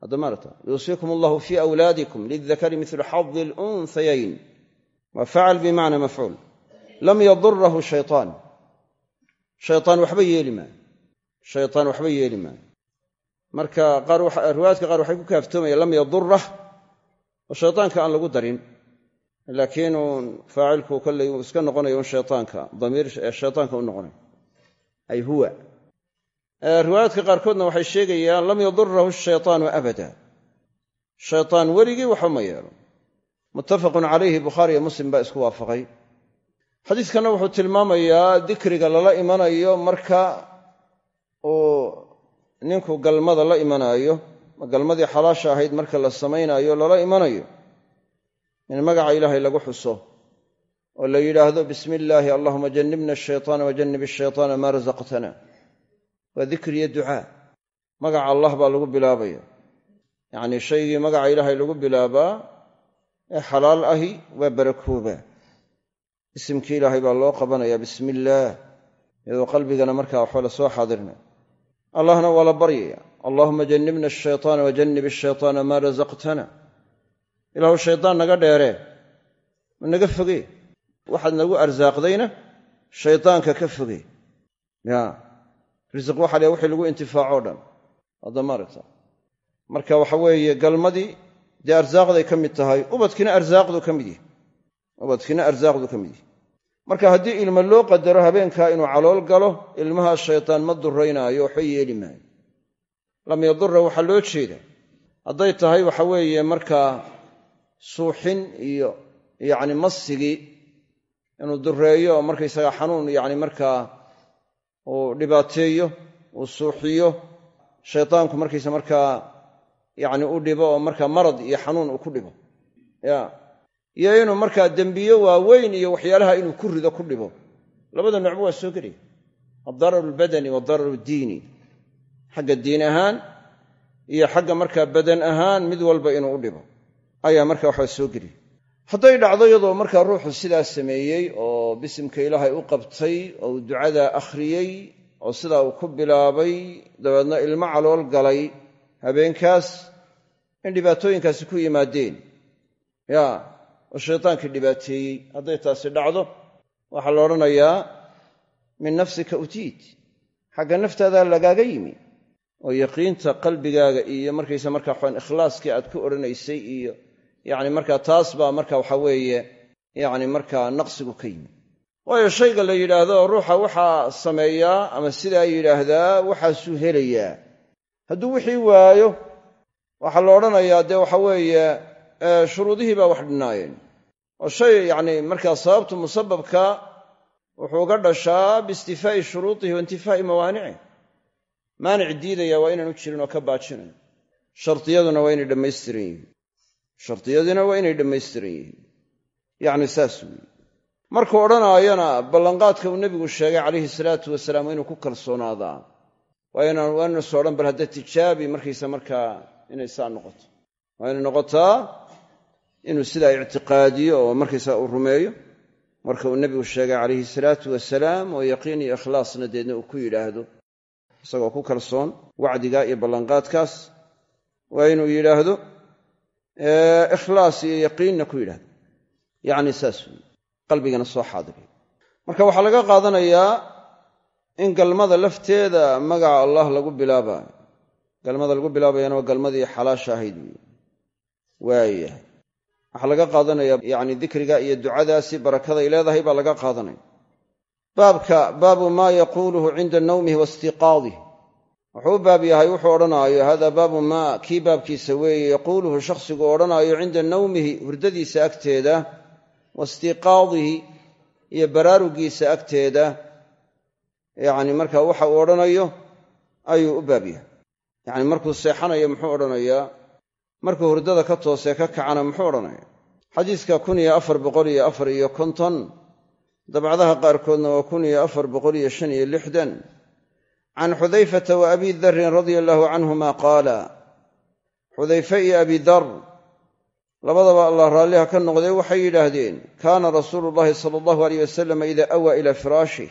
Hadda maarata yuusiikum allahu fii awlaadikum lildakari milu xadi lunhayayn waa facal bimacnaa mafcuul lam yadurahu shaytaan. Shaytaan waxba yeeli maayo shaytaan waxba yeeli maayo marka riwaayaadka qaar waxay ku kaaftoomayaan lam yadurah oo shaytaanka aan lagu darin. Laakiin uun faacilku kolley uu iska noqonayo un shaytaanka damiir shaytaanka u noqonay. Ay huwa. Riwaayaadka qaarkoodna waxay sheegayaan lam yadurahu shaytaanu abada. Shaytaan weligii waxba ma yeelo. Muttafaqun calayhi bukhaari iyo muslim baa isku waafaqay xadiidkanna wuxuu tilmaamayaa dikriga lala imanayo marka uu ninku galmada la imanaayo galmadii xalaasha ahayd marka la samaynaayo lala imanayo. In magaca ilaahay lagu xuso oo la yidhaahdo bismi illaahi allahuma jannibna ashaytaana wajannib ashaytaana maa rasaqtana waa dikriyo ducaa. Magaca allah baa lagu bilaabaya. Yacnii shaygii magaca ilaahay lagu bilaabaa ee xalaal ahi waa barakoobaa isimkii ilaahay baa loo qabanayaa bismi illaah iyadoo qalbigana markaa waxba la soo xaadirnay allahna waa la baryaya allaahuma jannibna ashaytaana wajannib ashaytaana maa rasaqtana ilaahu shaydaan naga dheeree ma naga fogee waxaad nagu arsaaqdayna shaydaanka ka fogee ya. Risiq waxa leh wixii lagu intifaacoo dhan. Hadda maaragta. Marka waxa weeye galmadii dee arsaaqday ka mid tahay ubadkina arsaaqdu ka mid yahy ubadkina arsaaqdu ka mid yahy marka haddii ilmo loo qadaro habeenkaa inuu calool galo ilmaha shaytaan ma duraynaayo waxba yeeli maayo. Lam yadura waxaa loo jeeda hadday tahay waxa weeye markaa suuxin iyo yacni masigii inuu dureeyo oo markaysaga xanuun yacni markaa uu dhibaateeyo uu suuxiyo shaytaanku markaysa markaa yacni u dhibo oo markaa marad iyo xanuun uu ku dhibo. Ya iyo inuu markaa dembiyo waaweyn iyo waxyaalaha inuu ku rido ku dhibo. Labada noocba waa soo gelaya addararu albadani waadararu addiini xagga diin ahaan iyo xagga markaa badan ahaan mid walba inuu u dhibo. Ayaa marka waxaa soo geliya hadday dhacdo iyadoo markaa ruuxu sidaa sameeyey oo bisimka ilaahay u qabtay oo uu ducadaa akhriyey oo sidaa uu ku bilaabay dabeedna ilmo calool galay habeenkaas in dhibaatooyinkaasi ku yimaadeen. Ya oo shaytaankii dhibaateeyey hadday taasi dhacdo waxaa la odhanayaa min nafsika utiit. Xagga naftaadaa lagaaga yimi. Oo yaqiinta qalbigaaga iyo markaysa markaa waxaan ikhlaaskii aad ku odhanaysay iyo yacni markaa taas baa marka waxa weeye yacni markaa naqsigu ka yimi. Waayo shayga la yidhaahdo ruuxa waxaa sameeyaa ama sidaa yidhaahdaa waxaasuu helayaa. Hadduu wixii waayo waxaa la odhanayaa dee waxa weeye shuruudihii baa wax dhinaayeen. Oo shay yacni markaa sababtu musababka wuxuu uga dhashaa biistifaa'i shuruudihi wa intifaa'i mawaanicih maanic diidaya waa inaanu jirin oo ka baajinayn shardiyaduna waa inay dhammaystiran yihiin. Shardiyaduna waa inay dhammaystiran yihiin. Yacni saas weeye. Markuu odhanaayana ballanqaadka uu nebigu sheegay calayhi salaatu wasalaam waa inuu ku kalsoonaadaa. Waa waa inaysu odhan bal hadda tijaabi markaysa markaa inay saa noqoto. Waa inay noqotaa inuu sidaa ictiqaadiyo oo markaysaa uu rumeeyo marka uu nebigu sheegay calayhi salaatu wasalaam oo yaqiin iyo ikhlaasna deedna uu ku yidhaahdo. Isagoo ku kalsoon wacdigaa iyo ballanqaadkaas waa inuu yidhaahdo ikhlaas iyo yaqiinna ku yidhahdo yacni saas weeye qalbigana soo xaadiriyo marka waxaa laga qaadanayaa in galmada lafteeda magaca allah lagu bilaabaayo. Galmada lagu bilaabayana waa galmadii xalaasha ahayd weeye. Waayahay waxaa laga qaadanayaa yacni dikriga iyo ducadaasi barakaday leedahay baa laga qaadanaya. Baabka baabu maa yaquuluhu cinda nawmihi waistiqaadih wuxuu u baab yahay wuxuu odhanaayo hada baabu maa kii baabkiisa weeye yaquuluhu shakhsigu odhanaayo cinda nawmihi hurdadiisa agteeda waistiqaadihi iyo baraarugiisa agteeda. Yacni marka waxa uu odhanayo ayuu u baab yahay. Yacni markuu seexanayo muxuu odhanayaa markuu hurdada ka toosee ka kacana muxuu odhanaya xadiiska kun iyo afar boqol iyo afar iyo konton dabcadaha qaarkoodna waa kun iyo afar boqol iyo shan iyo lixdan. Can xudayfata wa abi darin radia allaahu canhuma qaala xudayfe iyo abi dar labadaba allah raalliha ka noqdee waxay yidhaahdeen kaana rasuulu llahi sala allahu aleyh wasalam idaa awaa ilaa firaashih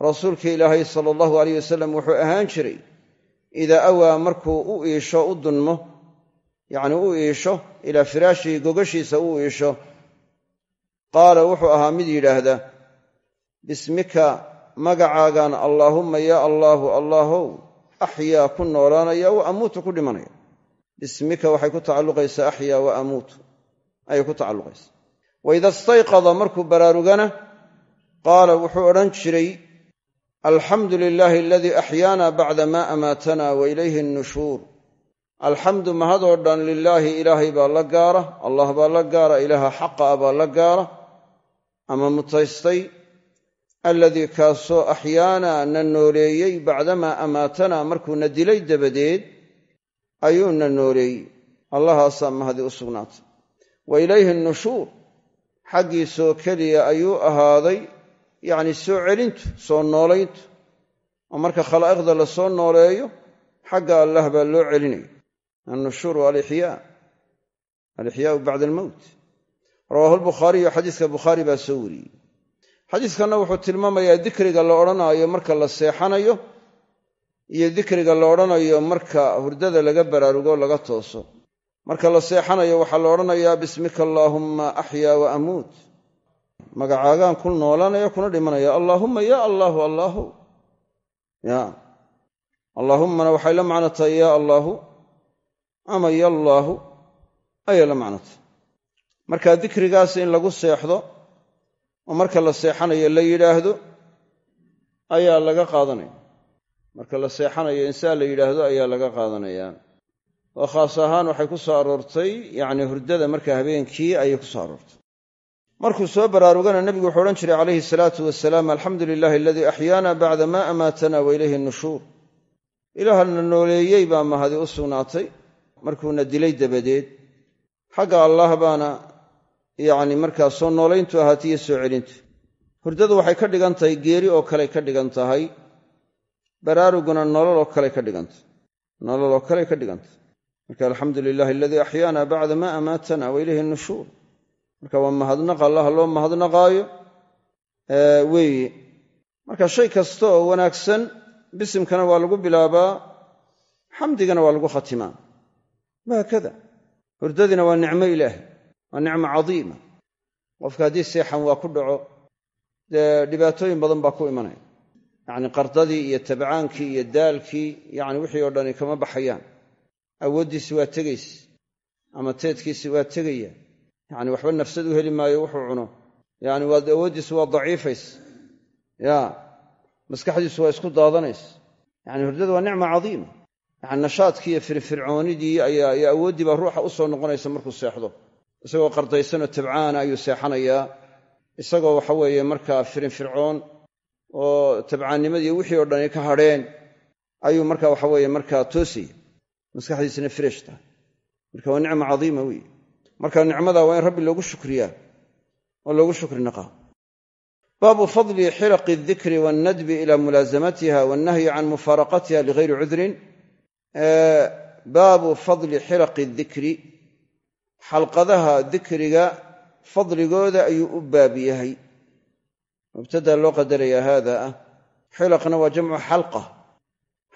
rasuulkii ilaahay sala allahu aleyh wasalam wuxuu ahaan jiray idaa awaa markuu u iisho u dunmo yacni u iisho ilaa firaashihi gogashiisa u iisho. Qaala wuxuu ahaa mid yidhaahda bismika magacaagaan allaahumma yaa allaahu allaahow axyaa ku noolaanaya wa amuutu ku dhimanaya. Bismika waxay ku tacalluqaysaa axyaa wa amuutu ayay ku tacalluqaysaa. Wa ida istayqada markuu baraarugana qaala wuxuu odhan jiray alxamdu lilaahi aladii axyaana bacda maa amaatana wa ilayhi nnushuur alxamdu mahadoo dhan lilaahi ilaahay baa la gaara allah baa la gaara ilaaha xaqa ah baa la gaara. Ama mutaystay alladii kaasoo axyaana na nooleeyey bacdamaa amaatana markuuna dilay dabadeed ayuu na nooleeyey allahaasaa mahadi u sugnaatay. Wa ilayhi nnushuur xaggiisoo keliya ayuu ahaaday yacni soo celintu soo noolayntu oo marka khalaa'iqda la soo nooleeyo xagga allah baa loo celinaya annushuur waa alixyaa alixyaau bacda almowt rawaahu lbukhaariyu xadiiska bukhaari baa soo wariyey xadiiskanna wuxuu tilmaamayaa dikriga la odhanaayo marka la seexanayo iyo dikriga la odhanayo marka hurdada laga baraarugo laga tooso marka la seexanayo waxaa la odhanayaa bismika allaahumma axyaa wa amuut magacaagaan ku noolanaya kuna dhimanaya allaahumma ya allaahu allaahu ya allaahummana waxay la macno tahay ya allaahu ama ya allaahu ayay la macno tahay marka dikrigaas in lagu seexdo oo marka la seexanayo la yidhaahdo ayaa laga qaadanaya. Marka la seexanayo insaa la yidhaahdo ayaa laga qaadanayaa oo khaas ahaan waxay ku soo aroortay yacni hurdada marka habeenkii ayay ku soo aroortay. Markuu soo baraarugana nebigu wuxuu odhan jiray calayhi salaatu wasalaam alxamdu lilahi aladii axyaana bacda ma amaatana wa ilayhi nushuur ilaahana nooleeyey baa mahadi u sugnaatay markuuna dilay dabadeed xagga allaah baana yacni markaa soo noolayntu ahaatiyo soo celintu. Hurdadu waxay ka dhigan tahay geeri oo kaley ka dhigan tahay baraaruguna nololoo kaley ka dhigantahy nololoo kaley ka dhigantahy marka alxamdu lilahi aladii axyaana bacda ma amaatana wa ilayhi nushuur. Marka waa mahadnaq allah loo mahadnaqaayo weeye marka shay kasta oo wanaagsan bisimkana waa lagu bilaabaa xamdigana waa lagu khatimaa wahaakada hurdadina waa nicmo ilaahay waa nicmo cadiima qofka haddii seexan waa ku dhaco dee dhibaatooyin badan baa ku imanaya yacni qardadii iyo tabcaankii iyo daalkii yacni wixii oo dhani kama baxayaan awooddiisi waa tegaysa ama teedkiisi waa tegaya yacni waxba nafsad u heli maayo wuxuu cuno yacni waa awooddiisu waa daciifaysa ya maskaxdiisu waa isku daadanaysa yacni hurdada waa nicma cadiima yacni nashaadkii firfircoonidii ayaa awooddii baa ruuxa u soo noqonaysa markuu seexdo. Isagoo qardaysanoo tabcaana ayuu seexanayaa isagoo waxa weeye markaa firinfircoon oo tabcaannimadii wixii oo dhani ka hadheen ayuu marka waxa weeye markaa toosaya maskaxdiisina fresh marka waa nicma cadiima weeye. Marka nicmada waa in rabbi loogu shukriyaa oo loogu shukri naqaa baabu fadli xilaqi aldikri wannadbi ila mulaasamatiha wannahyi can mufaaraqatiha ligayri cudrin baabu fadli xilaqi dikri. Xalqadaha dikriga fadligooda ayuu u baab yahay. Mubtada loo qadarayaa haada ah. Xilaqna waa jamcu xalqa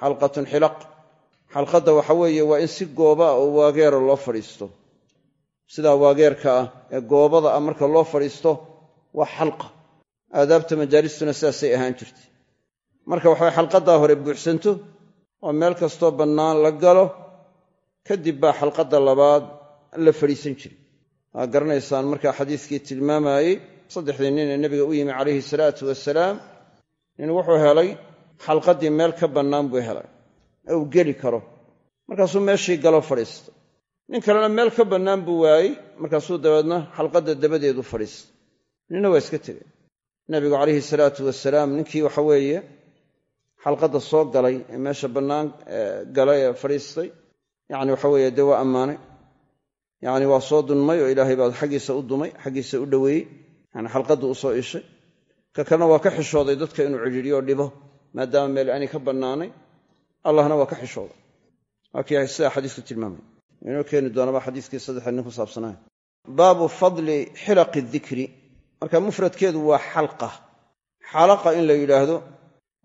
xalqatun xilaq. Xalqadda waxa weeye waa in si gooba oo waageera loo fadhiisto. Sidaa waageerka ah ee goobada ah marka loo fadhiisto waa xalqa aadaabta majaalistuna sidaasay ahaan jirtay. Marka waxabay xalqaddaa hore buuxsanto oo meel kastoo bannaan la galo kadib baa xalqadda labaad la fadhiisan jiray. Waa garanaysaan markaa xadiiskii tilmaamayey saddexdii nin ee nebiga u yimi calayhi salaatu wasalaam nin wuxuu helay xalqaddii meel ka bannaan buu helay. Ee uu geli karo. Markaasuu meeshii galo fadhiista nin kalena meel ka bannaan buu waayey markaasuu dabeedna xalqadda dabadeedu fadhiistay ninna waa iska tegay nebigu calayhi salaatu wasalaam ninkii waxa weeye xalqadda soo galay ee meesha bannaan galay ee fadhiistay yacni waxa weeye dee waa ammaanay waa soo dunmay oo ilaahay baa xaggiisa u dumay xaggiisa u dhoweeyey yani xalqaddu u soo ishay. Ka kalena waa ka xishooday dadka inuu cidhiidhiyo dhibo maadaama meel aanay ka bannaanay allahna waa ka xishooday. Waa kii sidaa xadiisku tilmaamay. Inoo keeni doonaba xadiiskii saddexda nin ku saabsanaya baabu fadli xilaqi dikri. Marka mufradkeedu waa xalqa. Xalaqa in la yidhaahdo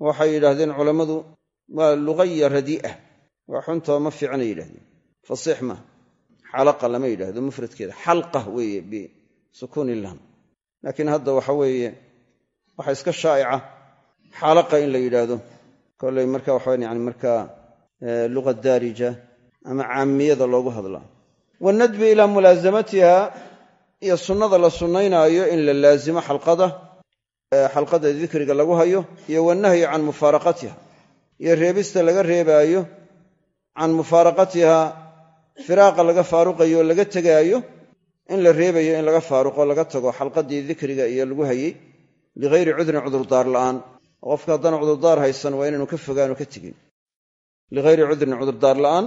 waxay yidhaahdeen culammadu waa lugaya radii'a waa xuntoo ma fiicana yidhahdeen fasiix maaha xalaqa lama yidhaahdo mufradkeeda. Xalqa weeye bisukuuni lam laakiin hadda waxa weeye waxa iska shaa'ica xalaqa in la yidhaahdo. Kollay marka waxa yani markaa luga daarija ama caamiyada loogu hadlaa. Wanadbi ilaa mulaasamatiha iyo sunnada la sunnaynaayo in la laasimo xalqada xalqada dikriga lagu hayo iyo wanahyi can mufaaraqatiha. Iyo reebista laga reebaayo can mufaaraqatiha firaaqa laga faaruqayo oo laga tegaayo in la reebayo in laga faaruqo laga tago xalqadii dikriga iyo lagu hayey ligayri cudrin cudurdaar la'aan. Oo qofka haddana cudurdaar haysan waa inaanu ka fogaanu ka tegin. Ligayri cudrin cudurdaar la'aan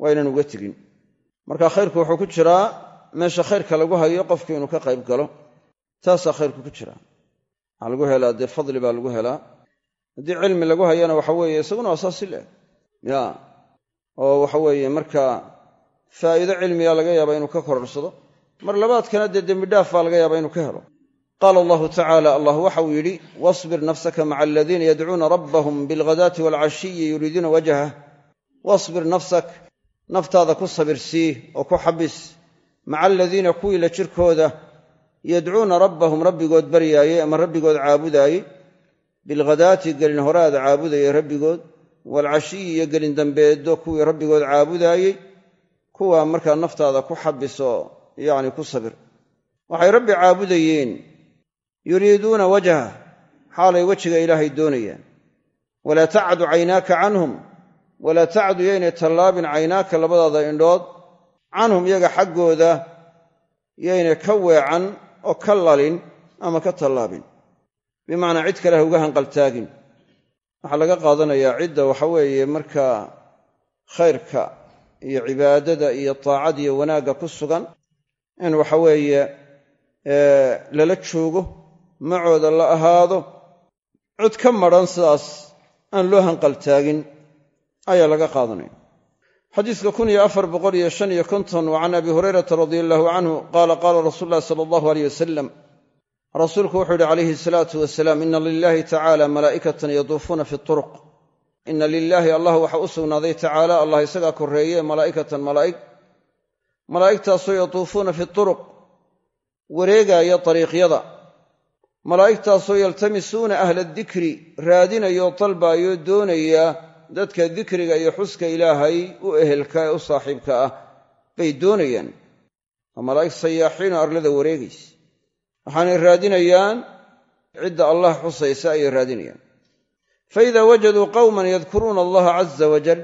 waa inaanu uga tegin. Marka khayrku wuxuu ku jiraa meesha khayrka lagu hayo qofku inuu ka qayb galo. Taasaa khayrku ku jiraa waxaa lagu helaa dee fadli baa lagu helaa. Haddii cilmi lagu hayana waxa weeye isaguna waa saasi leh. Ya oo waxa weeye marka faa'iido cilmiga laga yaaba inuu ka kororsado mar labaadkana dee dembidhaaf baa laga yaaba inuu ka helo. Qaala allahu tacaala allah waxauu yidhi wasbir nafsaka maca aladiina yadcuuna rabbahum bilghadaati waalcashiyi yuriiduuna wajhah wasbir nafsak naftaada ku sabirsii oo ku xabis maca aladiina kuwii la jirkooda yadcuuna rabbahum rabbigood baryaayey ama rabbigood caabudaayey bilghadaati gelin horaada caabudayay rabbigood. Waalcashiyi iyo gelin dambeeddo kuwii rabbigood caabudaayey kuwaa markaa naftaada ku xabis oo yacni ku sabir. Waxay rabbi caabudayeen. Yuriiduuna wajhah xaalay wejiga ilaahay doonayaan. Walaa tacdu caynaaka canhum walaa tacdu yaynay tallaabin caynaaka labadaada indhood. Canhum iyaga xaggooda yaynay ka weecan oo ka lalin ama ka tallaabin. Bimacnaa cid kale ha uga hanqaltaagin. Waxaa laga qaadanayaa cidda waxa weeye markaa khayrka iyo cibaadada iyo taacad iyo wanaagga ku sugan in waxa weeye lala joogo macooda la ahaado cid ka madran sidaas aan loo hanqaltaagin ayaa laga qaadanaya xadiiska kun iyo afar boqol iyo shan iyo konton wa can abi hurayrata radia allahu canhu qaala qaala rasuulu llahi sala allahu aleyh wasalam rasuulku wuxuu yihi calayhi asalaatu wasalaam ina lilahi tacala malaa'ikatan yaduufuuna fi turuq. Ina lilaahi allah waxa u sugnaaday tacaala allah isagaa korreeye malaa'ikatan malaa'ig malaa'igtaasoo yatuufuuna fi turuq wareegaaya dariiqyada malaa'igtaasoo yaltamisuuna ahla dikri raadinayoo dalbaayoo doonaya dadka dikriga iyo xuska ilaahay u ehelka ee u saaxiibka ah bay doonayaan. Waa malaa'ig sayaaxiinoo arlada wareegaysa waxaanay raadinayaan cidda allah xusaysa ayay raadinayaan. Faidaa wajaduu qawman yadkuruuna allaha caza wajal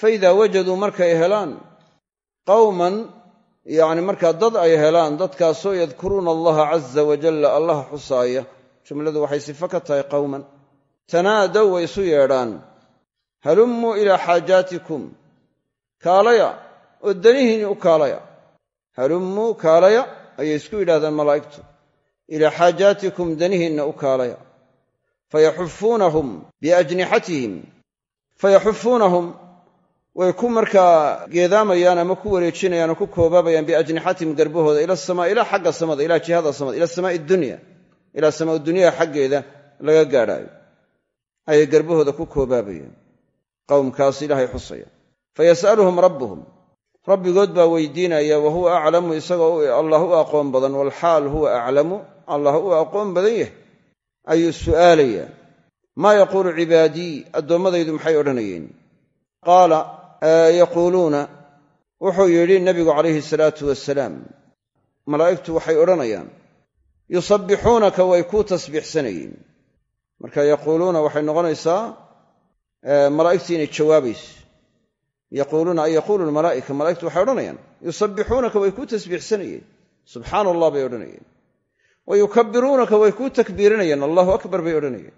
faidaa wajaduu markay helaan qawman yacni markaa dad ay helaan dadkaasoo yadkuruuna allaha caza wajalla allah xusaaya jumladu waxay sifo ka tahay qawman. Tanaadow way isu yeedhaan halummuu ilaa xaajaatikum kaalaya oo danihiinni u kaalaya. Halummuu kaalaya ayay isku yidhahdaan malaa'igtu. Ilaa xaajaatikum danihiinna u kaalaya. Fayaxufuunahum biajnixatihim. Fayaxufuunahum way ku markaa geedaamayaan ama ku wareejinayaan oo ku koobaabayaan biajnixatihim garbahooda ila asamaa ilaa xagga samada ilaa jihada samada ila samaa'i dunya. Ilaa samaa dunyaha xaggeeda laga gaadhaayo. Ayay garbahooda ku koobaabayaan qowmkaas ilaahay xusaya. Fayas'aluhum rabbuhum. Rabbigood baa weydiinaya wa huwa aclamu isagoo allah u aqoon badan walxaal huwa aclamu allah u aqoon badan yahay. Ayuu su'aalayaa maa yaquulu cibaadii addoommadaydu maxay odhanayeen? Qaala yaquuluuna. Wuxuu yidhi nabigu calayhi salaatu wasalaam malaa'igtu waxay odhanayaan yusabbixuunaka way kuu tasbiixsanayeen. Marka yaquuluuna waxay noqonaysaa malaa'igtii inay jawaabayso. Yaquuluuna ay yaquulu lmalaa'ika malaa'igtu waxay odhanayaan yusabbixuunaka way kuu tasbiixsanayeen. Subxaana allah bay odhanayeen. Wa yukabbiruunaka way kuu takbiirinayeen allahu akbar bay odhanayeen.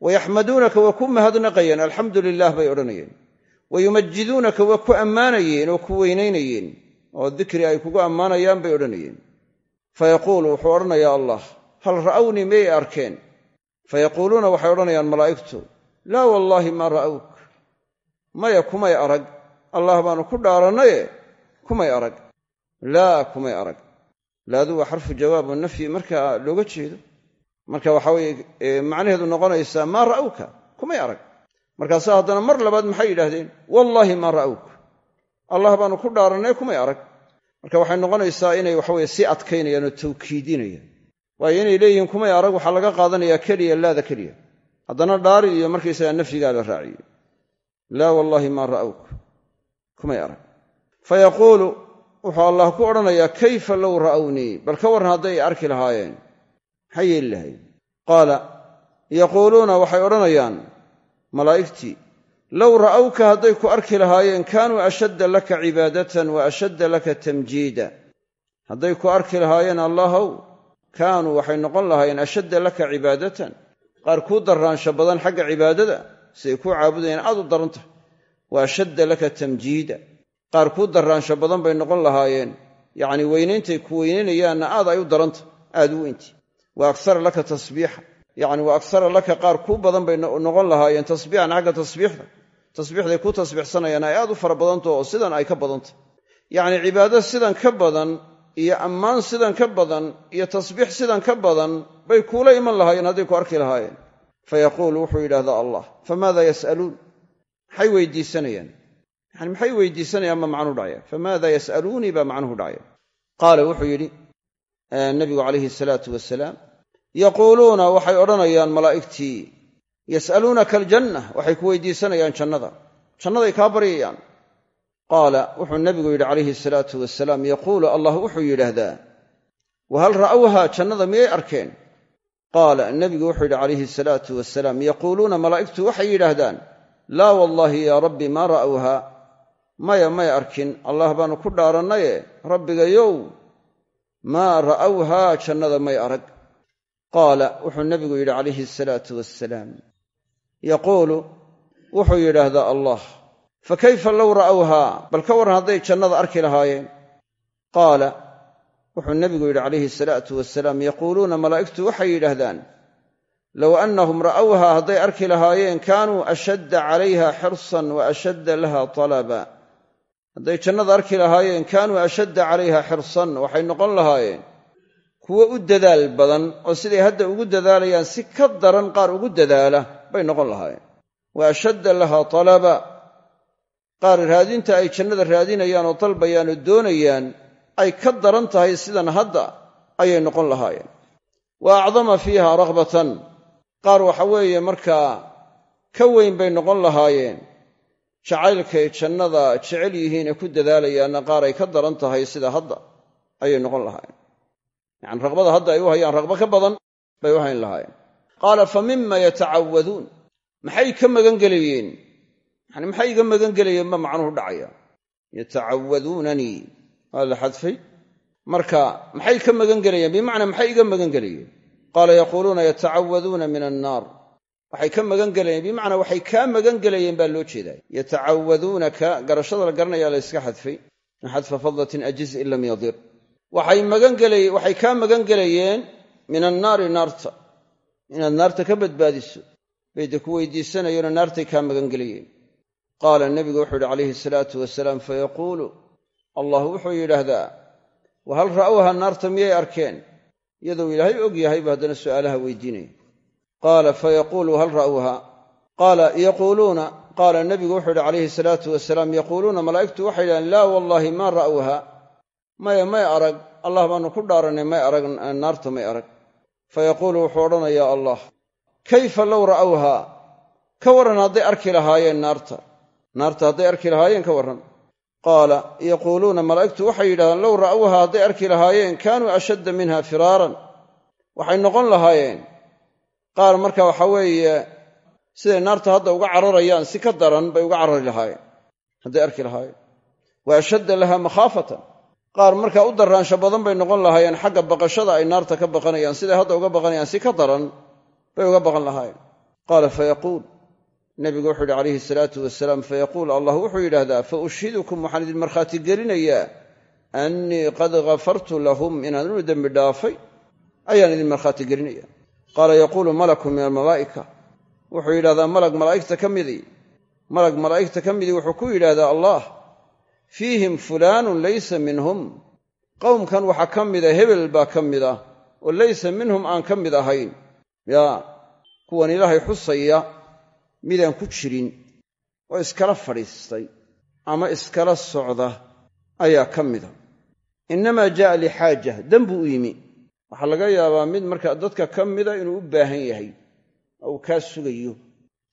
Wa yaxmaduunaka waa ku mahadnaqayeen. Alxamdu lilah bay odhanayeen. Wa yumajiduunaka waa ku ammaanayeen oo ku weynaynayeen. Oo dikri ay kugu ammaanayaan bay odhanayeen. Fayaquulu wuxuu odhanayaa allah hal ra'awnii miyay arkeen? Fayaquuluuna waxay odhanayaan malaa'igtu laa wallaahi maa ra'awk maya kumay arag. Allah baanu ku dhaarannaye kumay arag. Laa kumay arag. Laadu waa xarfu jawaabu nafyi marka looga jeedo. Marka waxa weye macnaheedu noqonaysaa maa ra'awka kumay arag. Markaase haddana mar labaad maxay yidhaahdeen? Wallaahi maa ra'awk allah baanu ku dhaarannay kumay arag. Marka waxay noqonaysaa inay waxaweye sii adkaynayaan oo tawkiidinayaan. Waayo inay leeyihiin kumay arag waxaa laga qaadanayaa keliya laada keliya haddana dhaari iyo markaysagaa nafyigaa la raaciyey. Laa wallaahi maa ra'awk kumay arag. Fa yaquulu wuxuu allah ku odhanayaa kayfa low ra'awnii bal ka warran hadday arki lahaayeen. Maxay yeeli lahayn. Qaala yaquuluuna waxay odhanayaan malaa'igtii low ra'awka hadday ku arki lahaayeen kaanuu ashadda laka cibaadatan wa ashadda laka tamjiida. Hadday ku arki lahaayeen allahow kaanuu waxay noqon lahaayeen ashadda laka cibaadatan qaar kuu darraansha badan xagga cibaadada siday kuu caabudayeen aad u daran tahay wa ashadda laka tamjiida. Qaar kuu darraansha badan bay noqon lahaayeen. Yacnii weynayntaay ku weynaynayaanna aad ay u daranta aad u weynti wa aksara laka tasbiixa. Yacni wa aksara laka qaar kuu badan bay noqon lahaayeen tasbiixan xagga tasbiixda. Tasbiixday kuu tasbiixsanayaan ay aad u fara badantaho oo sidan ay ka badantah yacnii cibaado sidan ka badan iyo ammaan sidan ka badan iyo tasbiix sidan ka badan bay kuula iman lahaayeen hadday ku arki lahaayeen. Fa yaquulu wuxuu yidhahdaa allah famaada yas'aluun? Maxay weydiisanayaan yani maxay weydiisanayaan ma macnuhu dhacaya? Famaada yas'aluunii baa macnuhu dhacaya. Qaala wuxuu yidhi nabigu calayhi salaatu wasalaam yaquuluuna waxay odhanayaan malaa'igtii yas'aluunaka aljanna waxay ku weydiisanayaan jannada. Jannaday kaa baryayaan qaala wuxuu nabigu yidhi calayhi salaatu wasalaam yaquulu allah wuxuu yidhaahdaa wahal ra'awha jannada miyay arkeen? Qaala nebigu wuxuu yidhi calayhi salaatu wasalaam yaquuluuna malaa'igtu waxay yidhaahdaan laa wallaahi yaa rabbi maa ra'awha maya may arkin allah baanu ku dhaarannaye rabbigayow maa ra'awhaa jannada may arag. Qaala wuxuu nebigu yidhi calayhi asalaatu wassalaam yaquulu wuxuu yidhaahdaa allah fa kayfa low ra'awhaa bal ka warran hadday jannada arki lahaayeen. Qaala wuxuu nebigu yidhi calayhi asalaatu wasalaam yaquuluuna malaa'igtu waxay yidhaahdaan low annahum ra'awhaa hadday arki lahaayeen kaanuu ashadda calayha xirsan wa ashadda laha talaba. Hadday jannada arki lahaayeen kaanuu ashadda calayha xirsan waxay noqon lahaayeen kuwo u dadaal badan oo siday hadda ugu dadaalayaan si ka daran qaar ugu dadaala bay noqon lahaayeen. Wa ashadda laha talaba qaar raadinta ay jannada raadinayaan oo dalbayaan oo doonayaan ay ka daran tahay sidan hadda ayay noqon lahaayeen. Wa acdama fiiha raghbatan qaar waxa weeye markaa ka weyn bay noqon lahaayeen. Jacaylkay jannada jecel yihiin ee ku dadaalayaanna qaar ay ka daran tahay sida hadda ayay noqon lahaayeen. Yacani raqbada hadda ay u hayaan raqbo ka badan bay u hayn lahaayeen. Qaala fa mima yatacawaduun maxay ka magan gelayeen yani maxay iga magan gelayeen ba macnuhu dhacaya? Yatacawaduunanii waa la xadfay? Marka maxay ka magan gelayeen bimacnaa maxay iga magan gelayeen qaala yaquuluuna yatacawaduuna min annaar. Waxay ka magan gelayeen bimacnaa waxay kaa magan gelayeen baa loo jeedaa. Yatacawaduunaka garashada la garanaya la yska xadfay. Min xadfa fadlatin ajiz in lam yadir. Waxay waxay kaa magan gelayeen min annaari naarta. Inaad naarta ka badbaadiso bay de ku weydiisanayeenoo naartay kaa magan gelayeen qaala nebigu wuxuu yidhi calayhi salaatu wasalaam fayaquulu. Allah wuxuu yidhaahdaa wahal ra'awha naarta miyay arkeen? Iyadou ilaahay og yahaybu haddana su'aalaha weydiinaya qaala fayaquulu hal ra'awha qaala yaquuluuna. Qaala nebigu wuxuu yidhi calayhi salaatu wasalaam yaquuluuna malaa'igtu waxay yidhahdeen laa wallaahi maa ra'awha maya may arag. Allah baanu ku dhaarannay may arag naarta may arag. Fayaquulu wuxuu odhanayaa allah kayfa low ra'awhaa ka warran hadday arki lahaayeen naarta naarta hadday arki lahaayeen ka warran. Qaala yaquuluuna malaa'igtu waxay yidhahdeen low ra'awhaa hadday arki lahaayeen kaanuu ashadda minha firaaran. Waxay noqon lahaayeen. Qaar marka waxa weeye siday naarta hadda uga cararayaan si ka daran bay uga carari lahaayeen. Hadday arki lahaayeen. Wa ashadda laha makhaafatan. Qaar markaa u darraansho badan bay noqon lahaayeen xagga baqashada ay naarta ka baqanayaan siday hadda uga baqanayaan si ka daran bay uga baqan lahaayeen. Qaala fayaquul nebigu wuxuu yidhi calayhi salaatu wasalaam fayaquul allah. Wuxuu yidhaahdaa fa ushhidukum waxaan idin markhaati gelinayaa annii qad ghafartu lahum inaan inu dembi dhaafay ayaan idin markhaati gelinaya qaala yaquulu malakun min almalaa'ika. Wuxuu yidhahdaa malag malaa'igta ka midii malag malaa'igta ka midii wuxuu ku yidhaahdaa allah fiihim fulaanun laysa minhum. Qowmkan waxaa ka mida hebel baa ka mid ah oo laysa minhum aan ka mid ahayn. Yaa kuwan ilaahay xusaya midaan ku jirin oo iskala fadhiistay ama iskala socda ayaa ka mida. Innamaa jaa'a lixaaja dembuu u yimi. Waxaa laga yaabaa mid markaa dadka ka mida inuu u baahan yahay oo uu kaa sugayo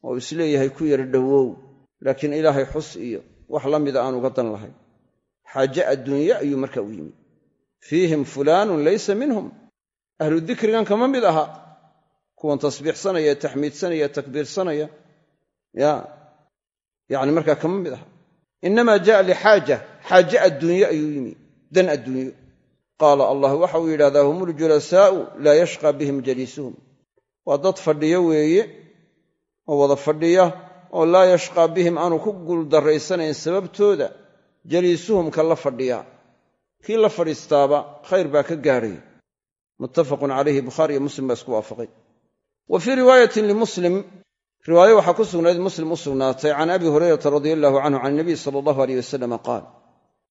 oo is leeyahay ku yara dhowow laakiin ilaahay xus iyo wax la mida aan uga dan lahayn. Xaaje adduunye ayuu markaa u yimi. Fiihim fulaanun laysa minhum. Ahlu dikrigan kama mid aha. Kuwan tasbiixsanaya taxmiidsanaya takbiirsanaya ya. Yacni markaa kama mid aha. Innamaa ja'a lixaaja xaaje adduunye ayuu yimi. Dan adduunyo qaala allah waxa uu yidhahdaa hum uljulasaa'u laa yashqaa bihim jaliisuhum waa dad fadhiyo weeye oo wada fadhiya oo laa yashqaa bihim aanu ku guuldarraysanayn sababtooda. Jaliisuhum ka la fadhiya. Kii la fadhiistaaba khayr baa ka gaadhay muttafaqun calayhi muslim baa isku waafaqay riwaaye waxaa ku sugnayd muslim u sugnaatay can abi hurayrata radia allahu canhu can nabiy sala allahu aleyh wasalama qaal.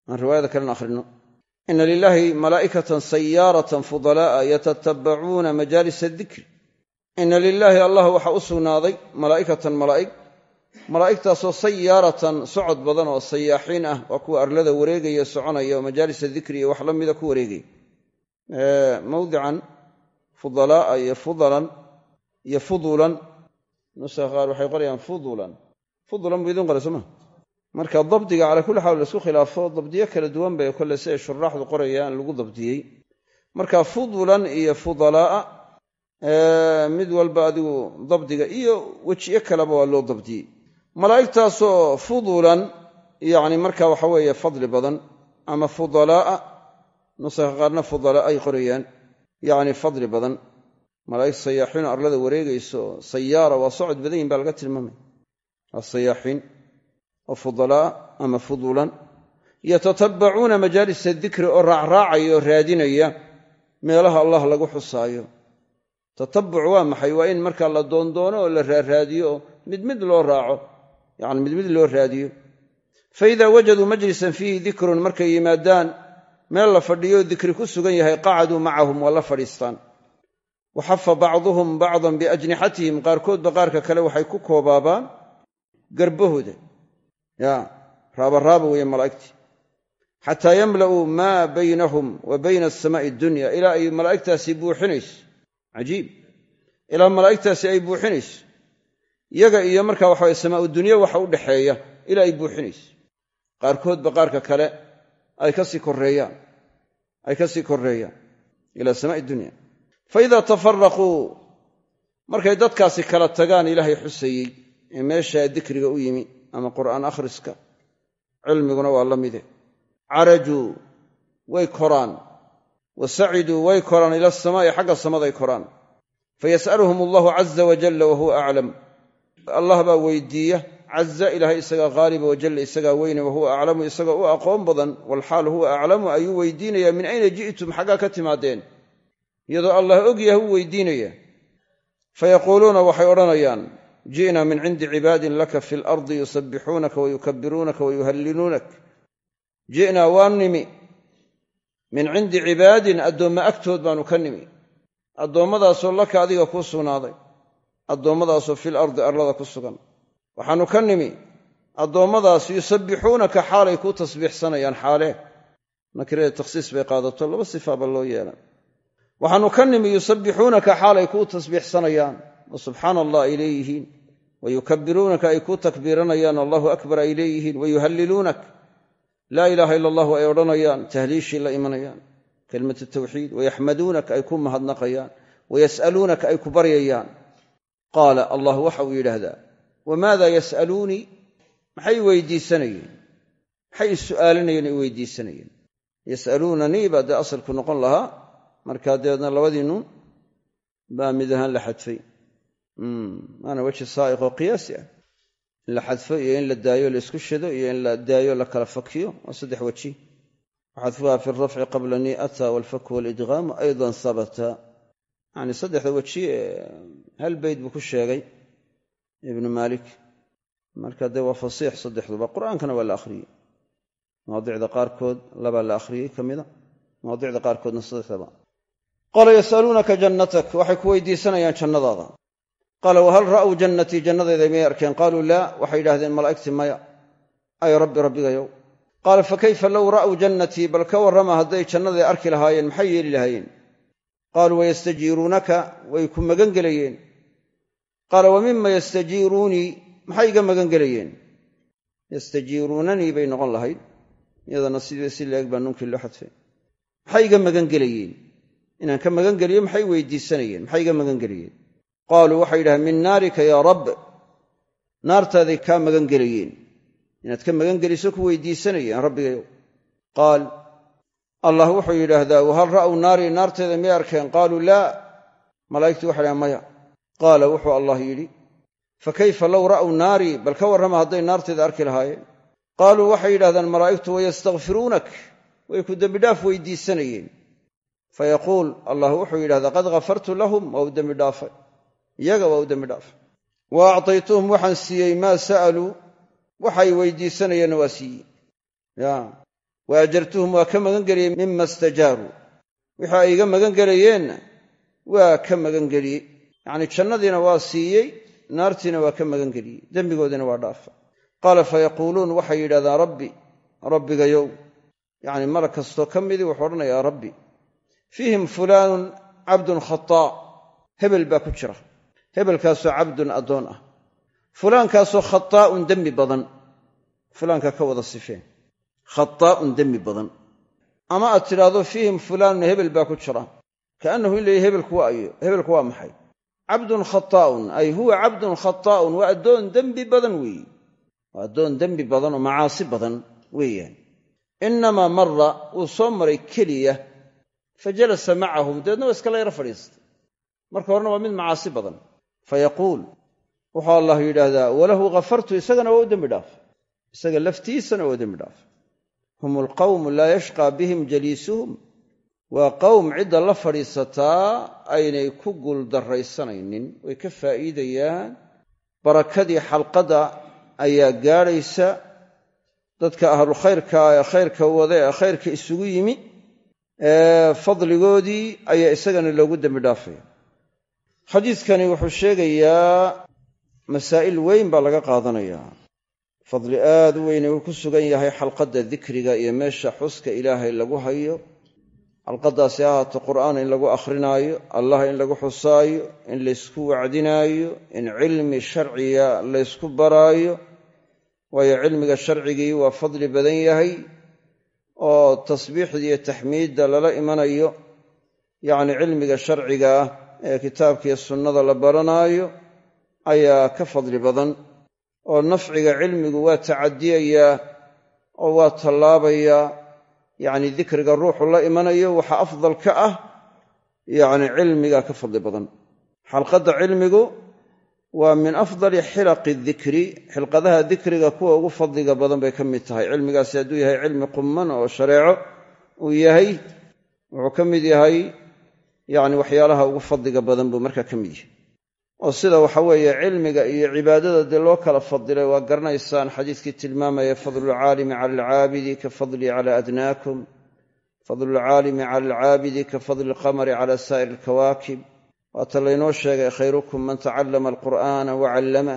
Aan riwaayada kalena akhrino ina lilaahi malaa'ikatan sayaaratan fudalaa'a yatatabacuuna majaalisa adikri ina lilaahi allah waxaa u sugnaaday malaa'ikatan malaa'ig malaa'igtaasoo sayaaratan socod badan oo sayaaxiin ah waa kuwa arlada wareegaya soconaya oo majaalisa dikri iyo wax la mida ku wareegaya. Mawdican fudalaa'a iyo fudalan iyo fudulan nusa qaar waxay qorayaan fudulan. Fudulan buu idin qoray soo maa marka dabdiga calaa kulli xaal la isku khilaafo dabdiyo kala duwan bay kolle si ay shuraaxdu qorayaan lagu dabdiyey. Marka fudulan iyo fudalaa'a mid walba adigu dabdiga iyo wejiyo kaleba waa loo dabdiyey. Malaa'igtaasoo fudulan yacni marka waxa weeye fadli badan ama fudalaa'a nusakha qaarna fudala ay qorayaan yacni fadli badan malaa'ig sayaaxiin arlada wareegayso sayaara waa socod badan yihiin baa laga tilmaamaya waa sayaaxiin ama fudulan. Yatatabbacuuna majaalisa dikri oo raacraacaya oo raadinaya meelaha allah lagu xusaayo. Tatabbuc waa maxay? Waa in markaa la doondoono oo la raaraadiyo oo mid mid loo raaco. Yacni mid mid loo raadiyo. Fa idaa wajaduu majlisan fiihi dikrun markay yimaadaan meel la fadhiyo dikri ku sugan yahay qacaduu macahum waa la fadhiistaan wa xafa bacduhum bacdan biajnixatihim qaarkoodba qaarka kale waxay ku koobaabaan garbahooda ya raabaraaba weeye malaa'igtii xataa yamla'uu maa baynahum wa bayna asamaa'i addunya ilaa ay malaa'igtaasi buuxinayso cajiib ilaa malaa'igtaasi ay buuxinayso yaga iyo waxaway samaa'u dunya waxa u dhexeeya ilaa ay buuxinayso qaarkoodba qaarka kale ay ka sii koreeyaan ay ka sii korreeyaan ilaa samaa'i dunya fa idaa tafaraquu markay dadkaasi kala tagaan ilaahay xusayey ee meeshaa dikriga u yimi ama qur'aan akhriska cilmiguna waa la mide. Carajuu way koraan. Wa saciduu way koraan ila asamaa'i xagga samaday koraan. Fayas'aluhum allahu caza wajalla wa huwa aclam allah baa weydiiya caza ilaahay isagaa haaliba wajalla isagaa weyne wahuwa aclamu isagoo u aqoon badan walxaal huwa aclamu ayuu weydiinayaa min ayna ji'tum? Xaggaa ka timaadeen iyadoo allah og yahay u weydiinaya. Fayaquuluuna waxay odhanayaan ji'naa min cindi cibaadin laka fi lardi yusabbixuunaka wayukabiruunaka wayuhalliluunak ji'naa waan nimi. Min cindi cibaadin addoomma agtood baanu ka nimi. Addoommadaasoo laka adiga kuu sugnaaday. Addoommadaasoo fil ardi arlada ku sugan. Waxaannu ka nimi. Addoommadaas yusabbixuunaka xaalay kuu tasbiixsanayaan xaalee nakirada takhsiis bay qaadato laba sifaaba loo yeela waxaannu ka nimi yusabbixuunaka xaalay kuu tasbiixsanayaan oo subxaana allah ay leeyihiin wa ay kuu takbiiranayaan allahu akbar ay leeyihiin wa yuhalliluunak laa ilaaha ila allahu ay odhanayaan tahliishii la imanayaan kelimatu tawxiid wayaxmaduunaka ay ku mahadnaqayaan wayas'aluunaka ay ku baryayaan. Qaala allah waxa uu yidhaahdaa wamaada yas'aluunii maxay weydiisanayeen? Maxay i weydiisanayeen? Yas'aluunanii baa dee asalku noqon lahaa markaa dabeedna labadii nuun baa mid ahaan la xadfay. Maana weji saa'iq oo qiyaasi ah. In la xadfo iyo in la daayo la isku shado iyo in la daayo la kala fakiyo waa saddex weji waxadfuha fi rafci qabla ni'ata walfaku walidghaamu aydan sabata. Yacni saddexda weji hal beyt buu ku sheegay ibnu maalik. Marka dee waa fasiix saddexduba qur'aankana waa la akhriyey. Mawaadicda qaarkood labaa la akhriyey ka mida mawaadicda qaarkoodna saddexdaba qaala yas'aluunaka jannatak. Waxay ku weydiisanayaan jannadaada. Qaala wahal ra'w jannatii jannadayda miyay arkeen. Qaaluu laa waxay yidhahdeen malaa'igtii maya. Ay rabbi rabbigayow qaala fakayfa low ra'w jannatii bal ka warrama hadday jannaday arki lahaayeen maxay yeeli lahaayeen? Qaaluu wayastajiiruunaka way ku magan gelayeen qaala wa mima yastajiiruunii? Maxay iga magan gelayeen yastajiiruunanii bay noqon lahayd iyadana sidii si leeg baa nunkii loo xadfay. Maxay iga magan inaan ka magan geliyo maxay weydiisanayeen? Maxay iga magan gelayeen qaaluu waxay yidhahdeen min naarika yaa rabb. Naartaaday kaa magan gelayeen inaad ka magan geliso ku weydiisanayeen rabbigayow qaal allah wuxuu yidhaahdaa wahal ra'w naarii naarteeda miyay arkeen? Qaaluu laa malaa'igtii waxay dhahen maya. Qaala wuxuu allah yidhi fa kayfa low ra'w naarii bal ka warrama hadday naarteeda arki lahaayeen? Qaaluu waxay yidhahdeen malaa'igtu wayastakfiruunak way ku dembidhaaf weydiisanayeen fayaquul allah wuxuu yidhahdaa qad ghafartu lahum waa u dembi dhaafay iyaga waa u dembi dhaafay wa actaytuhum waxaan siiyey maa sa'aluu waxay weydiisanayeenna waa siiyey ya wa ajartuhum waa ka magan geliyey mima istajaaruu wixii ay iga magan gelayeenna waa ka magan geliyey yacnii jannadiina waa siiyey naartiina waa ka magan geliyey dembigoodiina waa dhaafa qaala fayaquuluun waxay yidhahdaan rabbi rabbigayow yacni malag kastoo ka midii wuxuu odhanayaa rabbi fiihim fulaanun cabdun khataa hebel baa ku jira hebelkaasoo cabdun addoon ah fulaankaasoo khataa'un dembi badan fulaanka ka wada sifeen khataa'un dembi badan ama aad tidhaahdo fiihim fulaanun hebel baa ku jira kaannahu in layihi hebelku waa ayo hebelku waa maxay cabdun khataa'un ay huwa cabdun khataa'un waa addoon dembi badan weeye waa addoon dembi badan oo macaasi badan weeyaan innamaa soo maray keliya fa jalasa macahum dabeedna waa iskala yaro fadhiistay. Marka horena waa mid macaasi badan. Fa yaquul wuxuu allah yidhaahdaa walahu ghafartu isagana waa u dembi dhaaf. Isaga laftiisana waa u dembi dhaaf. Hum alqawmu laa yashqaa bihim jaliisuhum waa qowm cidda la fadhiisataa aynay ku guuldarraysanaynin. Way ka faa'iidayaan. Barakadii xalqadda ayaa gaadhaysa. Dadka ahlulkhayrka ee khayrka wada ee khayrka isugu yimi fadligoodii ayaa isagana loogu dembi dhaafaya xadiidkani wuxuu sheegayaa masaa'il weyn baa laga qaadanayaa fadli aad u weyne uu ku sugan yahay xalqadda dikriga iyo meesha xuska ilaahay lagu hayo xalqaddaasi ahaato qur'aan in lagu akhrinaayo allah in lagu xusaayo in laysku wacdinaayo in cilmi sharciga laysku baraayo. Waayo cilmiga sharcigii waa fadli badan yahay oo tasbiixda iyo taxmiidda lala imanayo yacni cilmiga sharciga ah ee kitaabkiiyo sunnada la baranaayo ayaa ka fadli badan. Oo nafciga cilmigu waa tacadiyayaa oo waa tallaabayaa yacni dikriga ruuxu la imanayo waxa afdal ka ah yacni cilmiga ka fadli badan. Xalqadda cilmigu waa min afdali xilaqi dikri. Xilqadaha dikriga kuwa ugu fadliga badan bay ka mid tahay. Cilmigaasi hadduu yahay cilmi qumman oo shareeco uu yahay wuxuu ka mid yahay yacni waxyaalaha ugu fadliga badan buu markaa ka mid yahay. Oo sida waxa weeye cilmiga iyo cibaadada dee loo kala fadilay waa garanaysaan xadiiskii tilmaamaya fadlulcaalimi cala alcaabidi ka fadlii cala adnaakum fadlulcaalimi cala alcaabidi ka fadli alqamari cala saa'iri alkawaakib waata laynoo sheegay khayrukum man tacallama alqur'aana wa callama.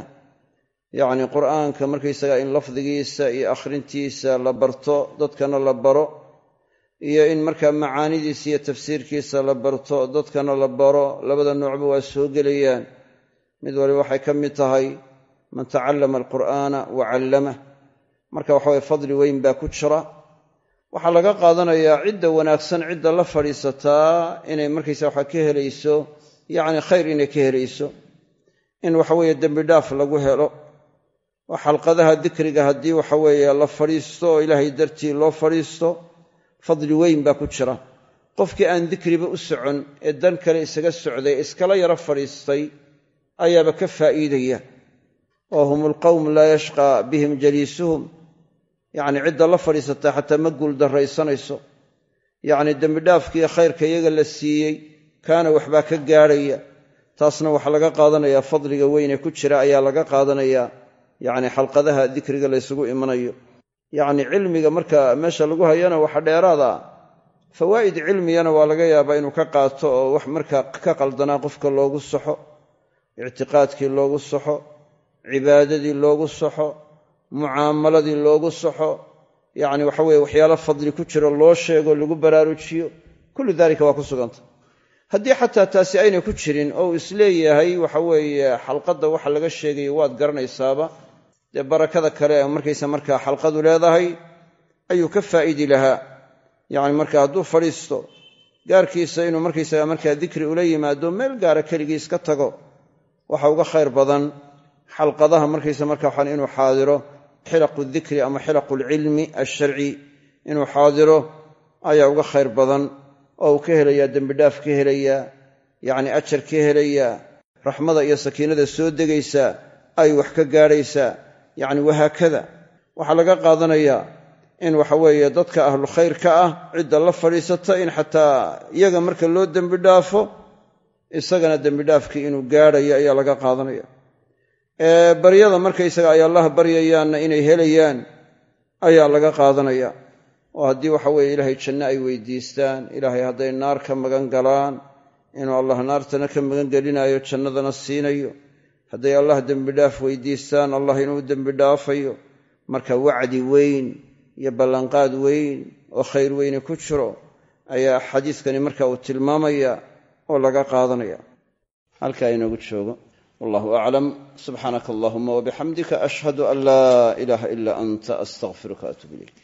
Yacni qur'aanka markaysaga in lafdigiisa iyo akhrintiisa la barto dadkana la baro iyo in markaa macaanidiisa iyo tafsiirkiisa la barto dadkana la baro labada noocba waa soo gelayaan. Mid waliba waxay ka mid tahay man tacallama alqur'aana wa callamah marka waxa weye fadli weyn baa ku jira. Waxaa laga qaadanayaa cidda wanaagsan cidda la fadhiisataa inay markaysa waxa ka helayso yacni khayr inay ka helayso in waxaweeye dembidhaaf lagu helo oo xalqadaha dikriga haddii waxaweeye la fadhiisto oo ilaahay dartii loo fadhiisto fadli weyn baa ku jira. Qofkii aan dikriba u socon ee dan kale isaga socday iskala yaro fadhiistay ayaaba ka faa'iidaya. Oo hum alqawm laa yashqaa bihim jaliisuhum yacni cidda la fadhiisata xataa ma guuldarraysanayso. Yacni dembidhaafkiiyo khayrka iyaga la siiyey kaana waxbaa ka gaadhaya taasna waxaa laga qaadanayaa fadliga weyne ku jira ayaa laga qaadanayaa yacni xalqadaha dikriga laysugu imanayo. Yacni cilmiga marka meesha lagu hayana waxa dheeraada fawaa'id cilmiyana waa laga yaabaa inuu ka qaato oo wax markaa ka qaldanaa qofka loogu saxo ictiqaadkii loogu saxo cibaadadii loogu saxo mucaamaladii loogu saxo yacni waxa weye waxyaalo fadli ku jiro loo sheego lagu baraarujiyo kullu daalika waa ku suganta haddii xataa taasi aynay ku jirin oo uu is leeyahay waxa weeye xalqadda waxa laga sheegayo waad garanaysaaba dee barakada kale ee markaysa markaa xalqadu leedahay ayuu ka faa'idi lahaa. Yacni marka hadduu fadhiisto gaarkiisa inuu markaysaga markaa dikri ula yimaado meel gaara keligii iska tago waxa uga khayr badan xalqadaha markaysa marka waxaan inuu xaadiro xilaqu dikri ama xilaqu alcilmi alsharci inuu xaadiro ayaa uga khayr badan oo uu ka helayaa dembidhaaf ka helayaa yacni ajar ka helayaa raxmada iyo sakiinada soo degaysaa ay wax ka gaadhaysaa yacni wahaakada. Waxaa laga qaadanayaa in waxa weeye dadka ahlu khayrka ah cidda la fadhiisata in xataa iyaga marka loo dembidhaafo isagana dembidhaafkii inuu gaadhayo ayaa laga qaadanaya. Baryada markaysaga ay allah baryayaanna inay helayaan ayaa laga qaadanaya oo haddii waxa weeye ilaahay janno ay weydiistaan ilaahay hadday naar ka magan galaan inuu allah naartana ka magan gelinayo jannadana siinayo hadday allah dembidhaaf weydiistaan allah inuu dembidhaafayo marka wacdi weyn iyo ballanqaad weyn oo khayr weyne ku jiro ayaa xadiiskani marka uu tilmaamaya oo laga qaadanaya. Halkaa inoogu joogo wallahu aclam subxaanaka allahuma wabixamdika ashhadu an laa ilaaha ila anta astaqfiruka atub ilayk